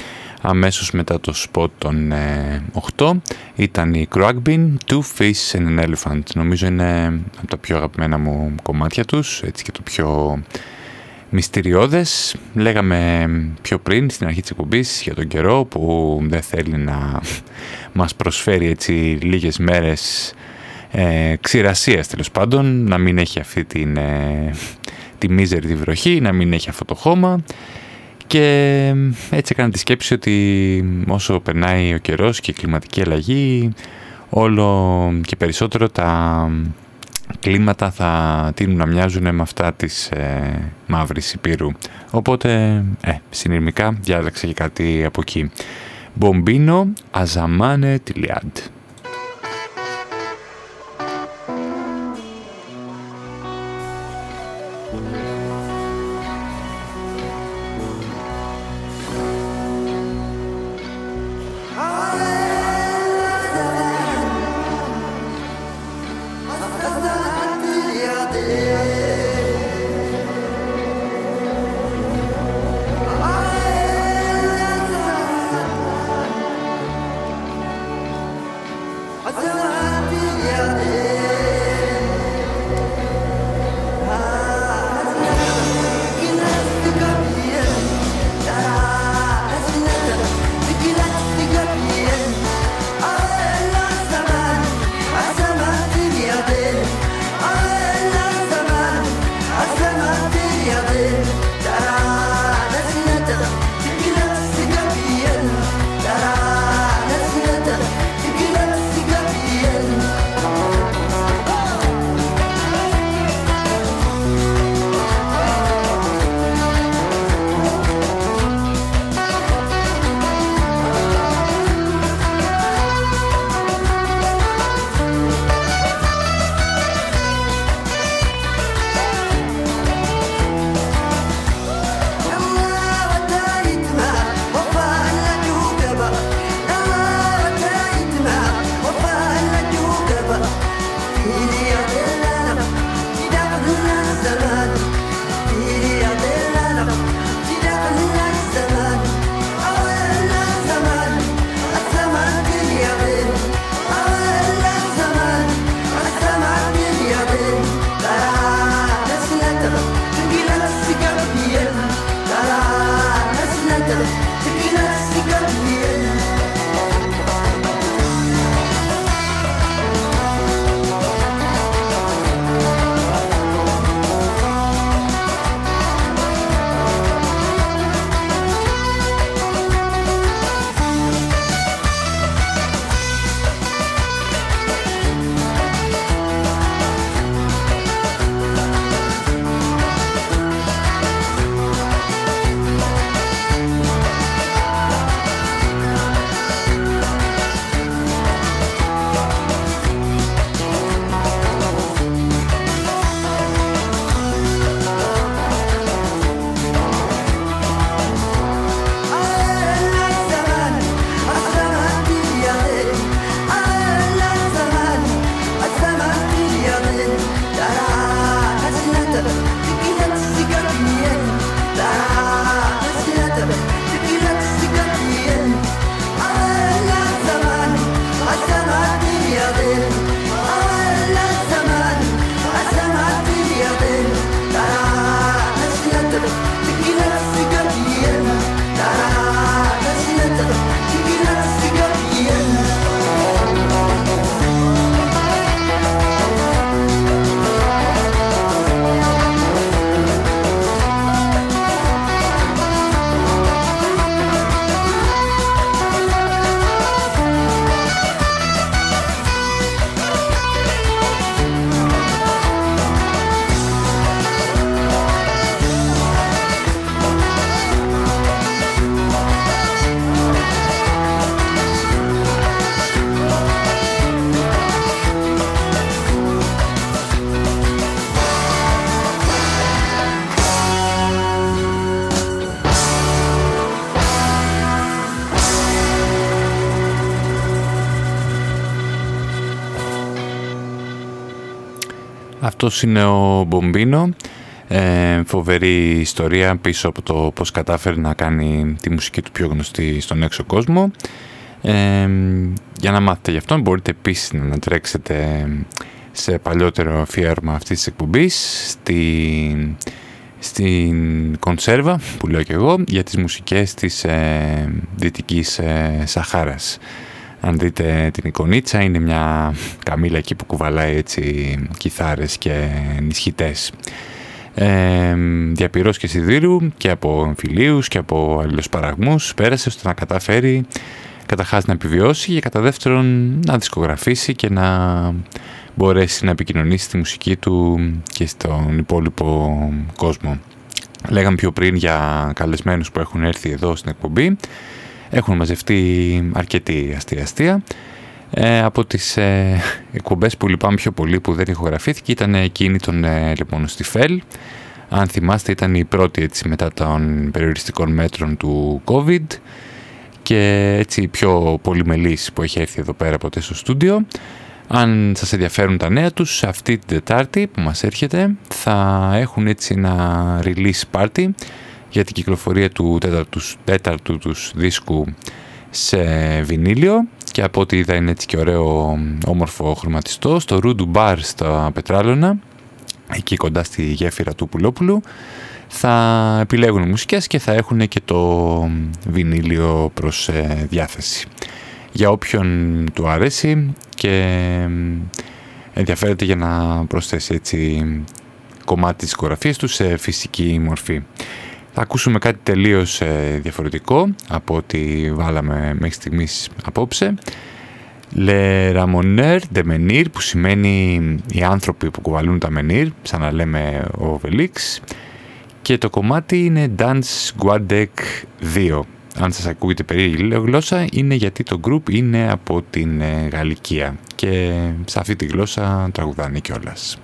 A: Αμέσως μετά το σποτ των 8 ε, ήταν η Crackbean, Two Fish and an Elephant. Νομίζω είναι από τα πιο αγαπημένα μου κομμάτια τους, έτσι και το πιο μυστηριώδες. Λέγαμε πιο πριν στην αρχή της εκπομπής για τον καιρό που δεν θέλει να μας προσφέρει έτσι λίγες μέρες ε, ξηρασίας τέλος πάντων, να μην έχει αυτή την... Ε, τη μίζερη τη βροχή, να μην έχει αυτό το χώμα και έτσι έκανα τη σκέψη ότι όσο περνάει ο καιρός και η κλιματική αλλαγή όλο και περισσότερο τα κλίματα θα τείνουν να μοιάζουν με αυτά της ε, μαύρης υπήρου. Οπότε, ε, συνειρμικά διάλεξα και κάτι από εκεί. Μπομπίνο Αζαμάνε Τιλιάντ. Αυτός είναι ο Μπομπίνο. Ε, φοβερή ιστορία πίσω από το πώς κατάφερε να κάνει τη μουσική του πιο γνωστή στον έξω κόσμο. Ε, για να μάθετε γι' αυτό μπορείτε επίσης να ανατρέξετε σε παλιότερο αφιέρωμα αυτής της εκπομπής στη, στην κονσέρβα που λέω και εγώ για τις μουσικές της ε, Δυτικής ε, Σαχάρας. Αν δείτε την εικονίτσα είναι μια καμήλα εκεί που κουβαλάει έτσι κιθάρες και νησχυτές. Ε, διαπυρός και σιδήρου και από εμφυλίους και από αλληλοσπαραγμούς πέρασε ώστε να καταφέρει καταρχάς να επιβιώσει και κατά δεύτερον να δισκογραφήσει και να μπορέσει να επικοινωνήσει τη μουσική του και στον υπόλοιπο κόσμο. Λέγαμε πιο πριν για καλεσμένους που έχουν έρθει εδώ στην εκπομπή. Έχουν μαζευτεί αρκετοί αστεία-αστεία. Ε, από τις ε, εκπομπές που λυπάμαι πιο πολύ που δεν ηχογραφήθηκε ήταν εκείνη των ε, λοιπόν στη ΦΕΛ. Αν θυμάστε ήταν η πρώτη έτσι, μετά των περιοριστικών μέτρων του COVID και έτσι πιο πολυμελής που έχει έρθει εδώ πέρα από στο στούντιο. Αν σας ενδιαφέρουν τα νέα τους, αυτή την Τετάρτη που μας έρχεται θα έχουν έτσι ένα release party για την κυκλοφορία του τέταρτου, τέταρτου τους δίσκου σε βινίλιο και από ό,τι είδα είναι έτσι και ωραίο όμορφο χρωματιστό στο Ρούντου Bar στα Πετράλωνα εκεί κοντά στη γέφυρα του Πουλόπουλου θα επιλέγουν μουσικές και θα έχουν και το βινίλιο προς ε, διάθεση. Για όποιον του αρέσει και ενδιαφέρεται για να προσθέσει έτσι κομμάτι της οικογραφίας του σε φυσική μορφή. Θα ακούσουμε κάτι τελείως ε, διαφορετικό από ό,τι βάλαμε μέχρι στιγμής απόψε. Le Ramoneur de Menir που σημαίνει οι άνθρωποι που κουβαλούν τα Menir, σαν να λέμε ο Βελίξ και το κομμάτι είναι Dance Guadec 2. Αν σας ακούγεται περίεργη γλώσσα είναι γιατί το group είναι από την ε, Γαλλικία και σε αυτή τη γλώσσα τραγουδάνε κιόλας.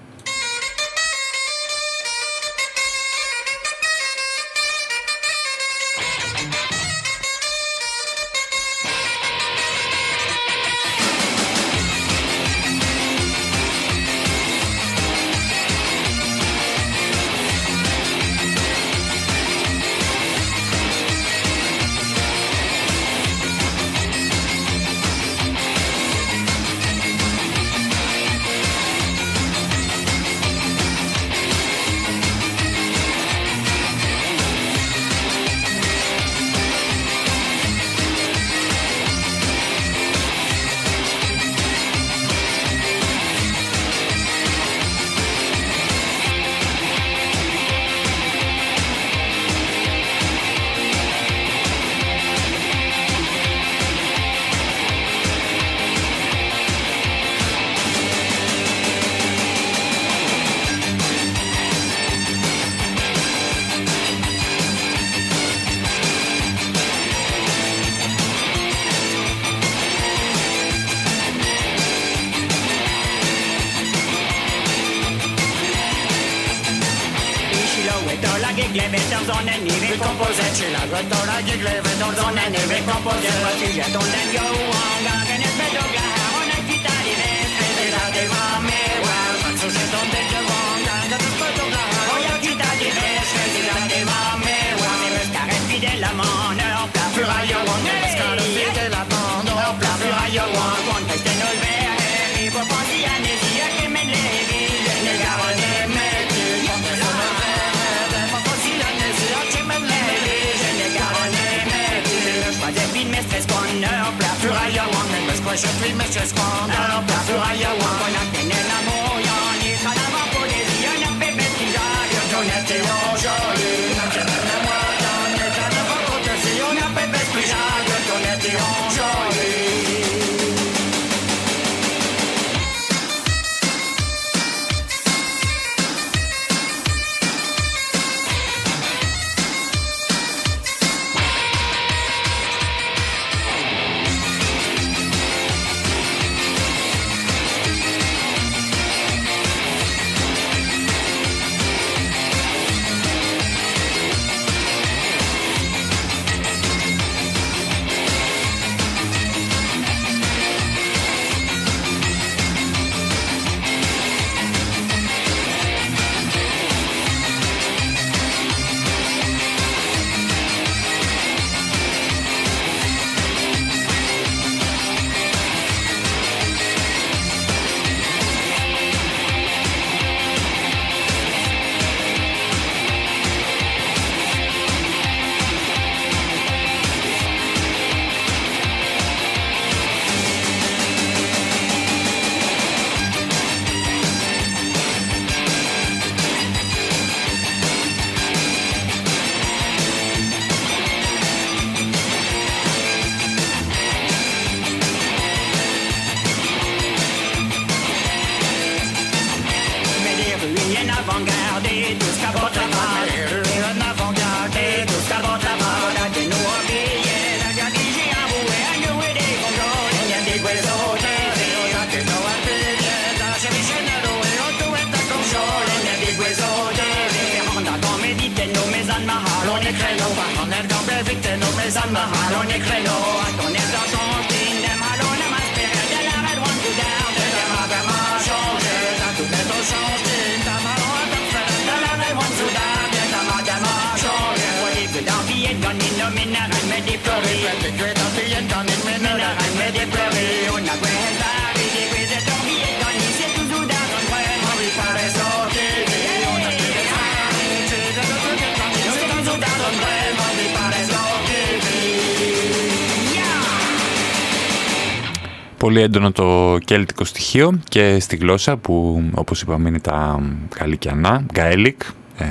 A: Πολύ έντονο το κέλτικο στοιχείο και στη γλώσσα που όπως είπαμε είναι τα γαλλικιανά, Gaelic, ε,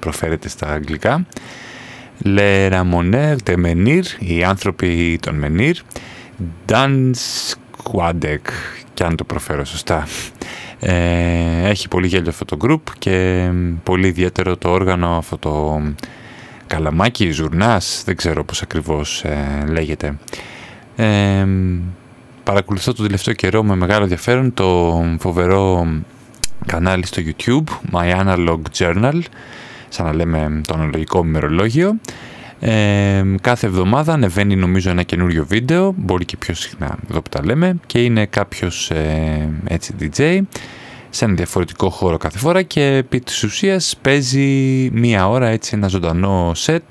A: προφέρεται στα αγγλικά. Le Ramoner de Menir, οι άνθρωποι των Menir, Dan Squadek, και αν το προφέρω σωστά. Ε, έχει πολύ γέλιο αυτό το group και πολύ ιδιαίτερο το όργανο αυτό το καλαμάκι, ζουρνάς, δεν ξέρω πώς ακριβώς ε, λέγεται. Ε, παρακολουθώ το τελευταίο καιρό με μεγάλο ενδιαφέρον το φοβερό κανάλι στο YouTube, My Analog Journal, σαν να λέμε το αναλογικό μημερολόγιο. Ε, κάθε εβδομάδα ανεβαίνει νομίζω ένα καινούριο βίντεο, μπορεί και πιο συχνά εδώ που τα λέμε, και είναι κάποιος ε, έτσι DJ σε ένα διαφορετικό χώρο κάθε φορά και επί της ουσίας παίζει μία ώρα έτσι ένα ζωντανό σετ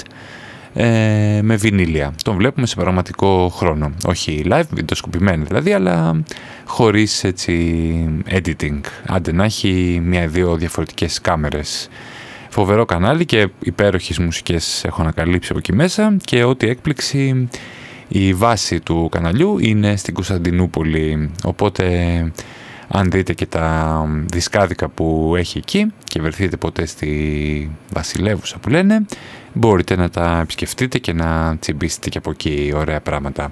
A: ε, με βινίλια. Τον βλέπουμε σε πραγματικό χρόνο. Όχι live, βιντεοσκοπημένο δηλαδή, αλλά χωρίς έτσι editing. Άντε να έχει μία-δύο διαφορετικές κάμερες. Φοβερό κανάλι και υπέροχες μουσικές έχω ανακαλύψει από εκεί μέσα και ό,τι έκπληξη η βάση του καναλιού είναι στην Κωνσταντινούπολη. Οπότε αν δείτε και τα δισκάδικα που έχει εκεί και βρεθείτε ποτέ στη Βασιλεύουσα που λένε, μπορείτε να τα επισκεφτείτε και να τσιμπήσετε και από εκεί ωραία πράγματα.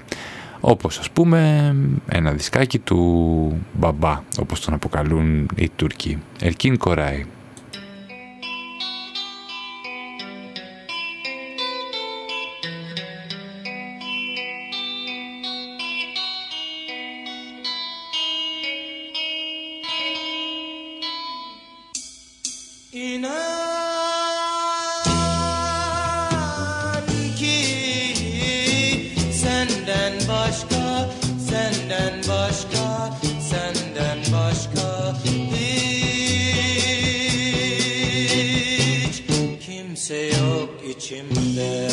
A: Όπως ας πούμε ένα δισκάκι του μπαμπά, όπως τον αποκαλούν οι Τούρκοι. Ερκίν Κοράι.
B: İçimde,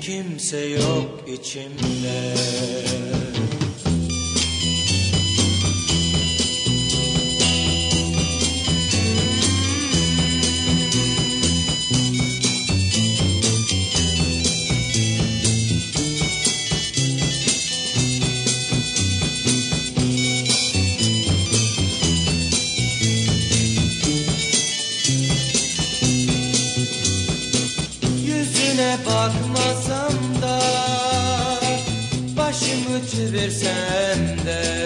B: kimse yok içimde. söz versen de.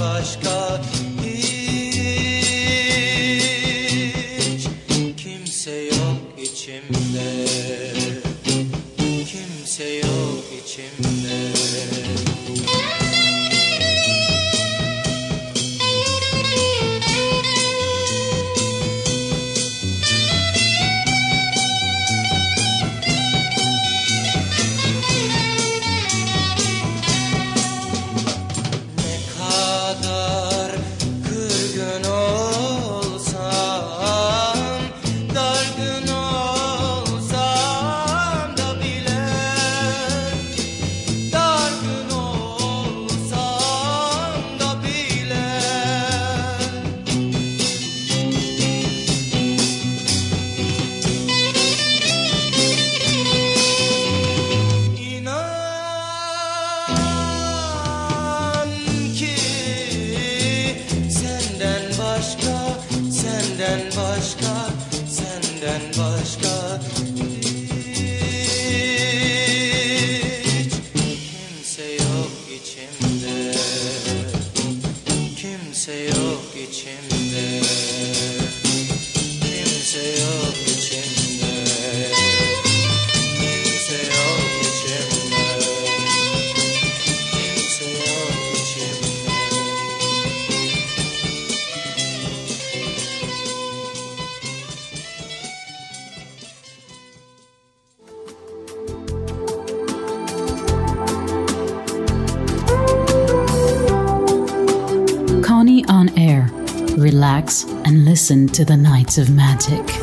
B: baş
C: To the night of magic.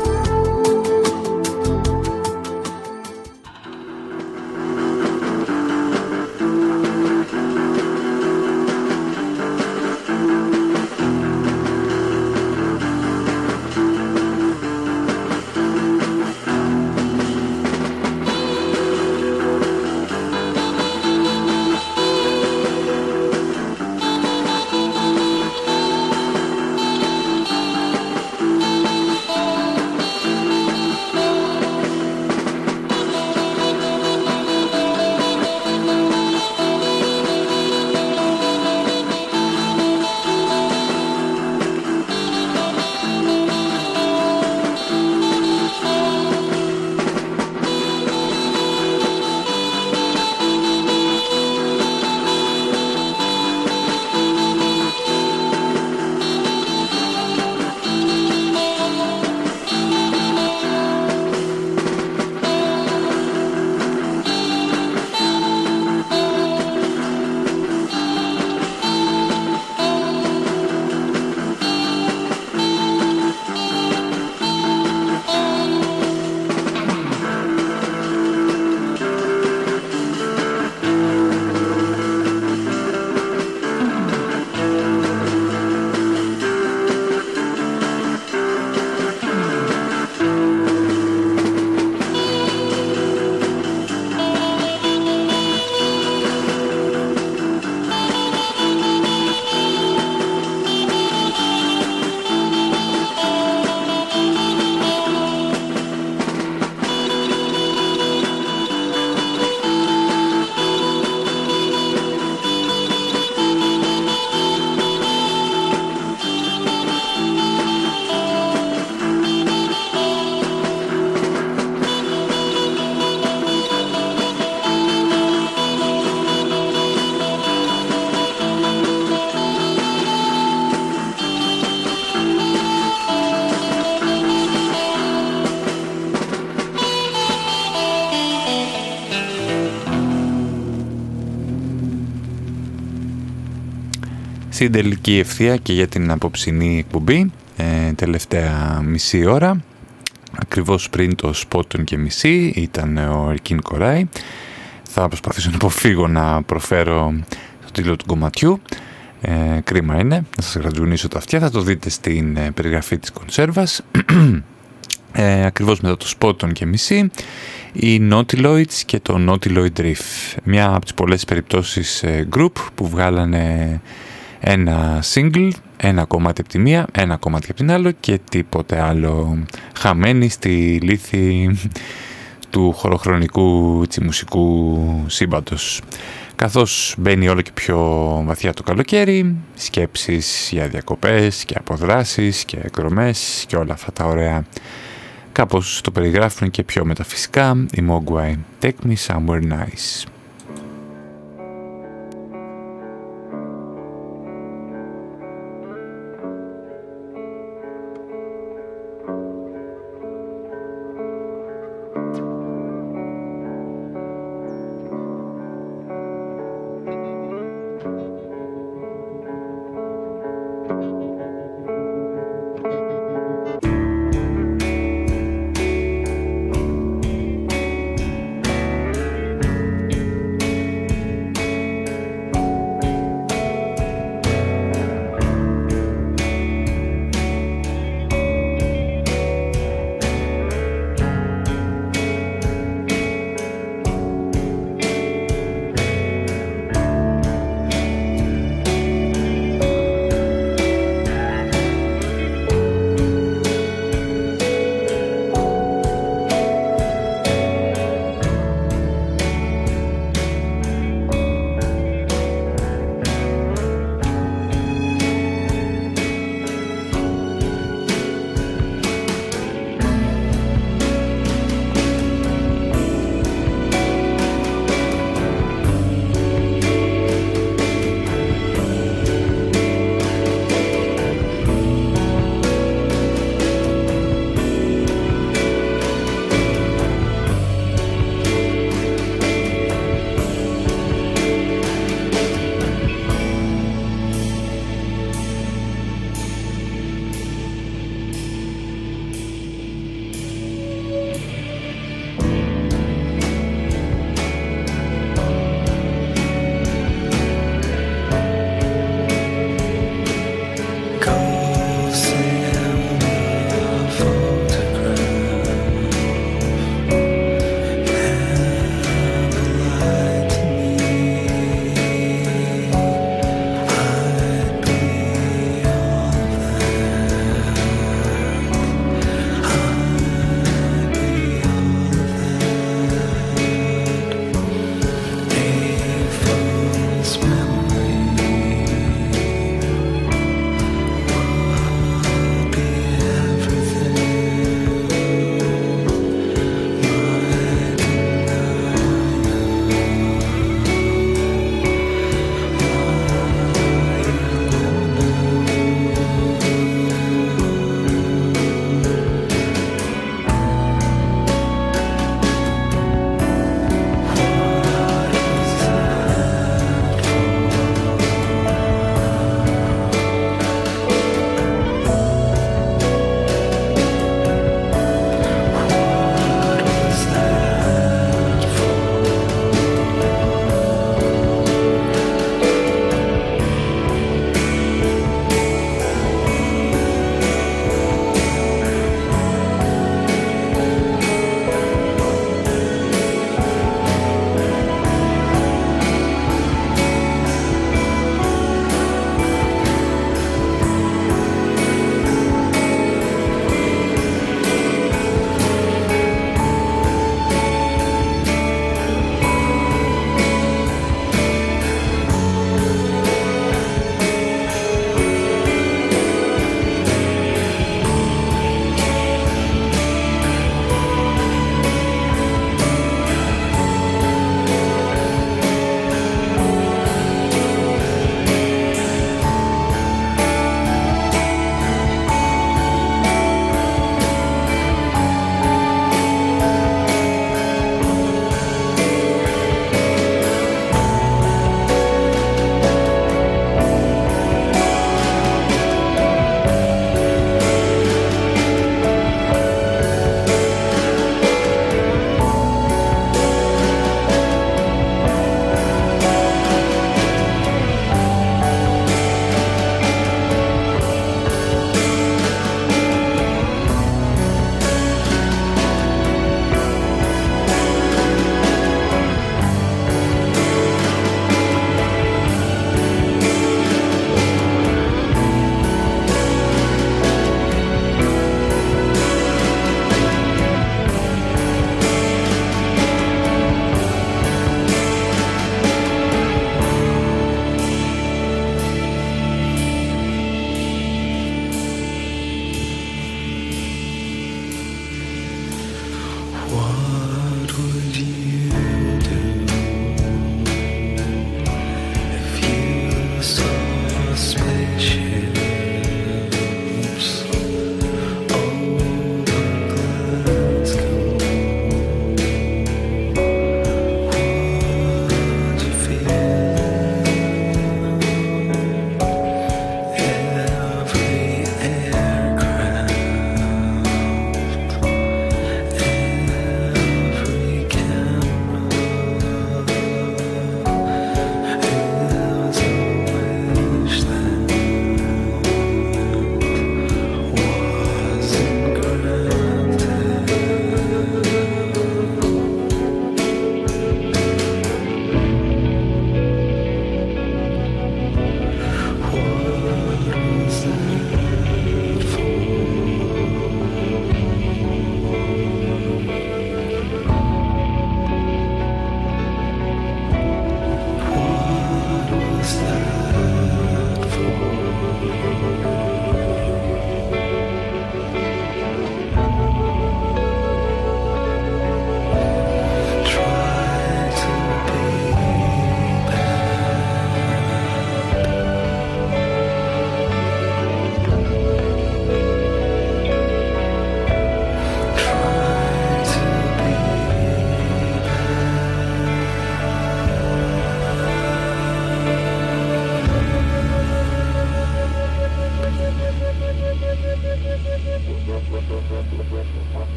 A: Στην τελική ευθεία και για την απόψινή εκπομπή, ε, τελευταία μισή ώρα. Ακριβώς πριν το σπότον και μισή ήταν ο Ερκίν Κοράι. Θα προσπαθήσω να αποφύγω να προφέρω το τίτλο του κομματιού. Ε, κρίμα είναι, να σας γρατζουνίσω τα αυτιά, θα το δείτε στην ε, περιγραφή της κονσέρβας. ε, ακριβώς μετά το σπότον και μισή, η Nautiloids και το Nautiloid Reef. Μια από τις πολλές περιπτώσεις ε, group που βγάλανε ένα single, ένα κομμάτι από τη μία, ένα κομμάτι από την άλλο και τίποτε άλλο χαμένοι στη λύθη του χωροχρονικού τσιμουσικού σύμπαντος. Καθώς μπαίνει όλο και πιο βαθιά το καλοκαίρι, σκέψεις για διακοπές και αποδράσεις και εκδρομές και όλα αυτά τα ωραία κάπως το περιγράφουν και πιο μεταφυσικά η Mogwai Take Me Somewhere Nice.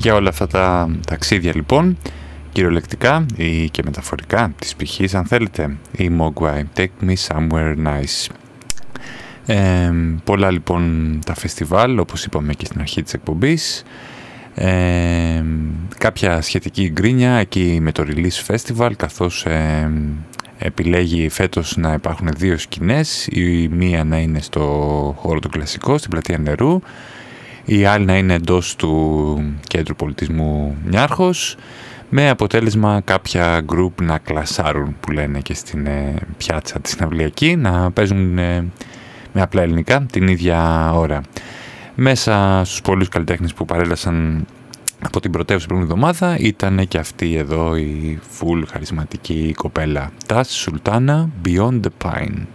A: Για όλα αυτά τα ταξίδια λοιπόν, κυριολεκτικά ή και μεταφορικά της πηχής αν θέλετε, η Mogwai Take Me Somewhere Nice. Ε, πολλά λοιπόν τα φεστιβάλ, όπως είπαμε και στην αρχή της εκπομπής. Ε, κάποια σχετική γκρίνια εκεί με το Release Festival, καθώς ε, επιλέγει φέτος να υπάρχουν δύο σκηνές, η μία να είναι στο χώρο του κλασικό, στην πλατεία νερού, η άλλη να είναι εντός του κέντρου πολιτισμού Νιάρχος, με αποτέλεσμα κάποια γκρουπ να κλασάρουν που λένε και στην ε, πιάτσα της συναυλιακή, να παίζουν ε, με απλά ελληνικά την ίδια ώρα. Μέσα στους πολλούς καλλιτέχνες που παρέλασαν από την πρωτεύουσα πριν εβδομάδα ήταν και αυτή εδώ η full χαρισματική κοπέλα. Τας Σουλτάνα Beyond the Pine.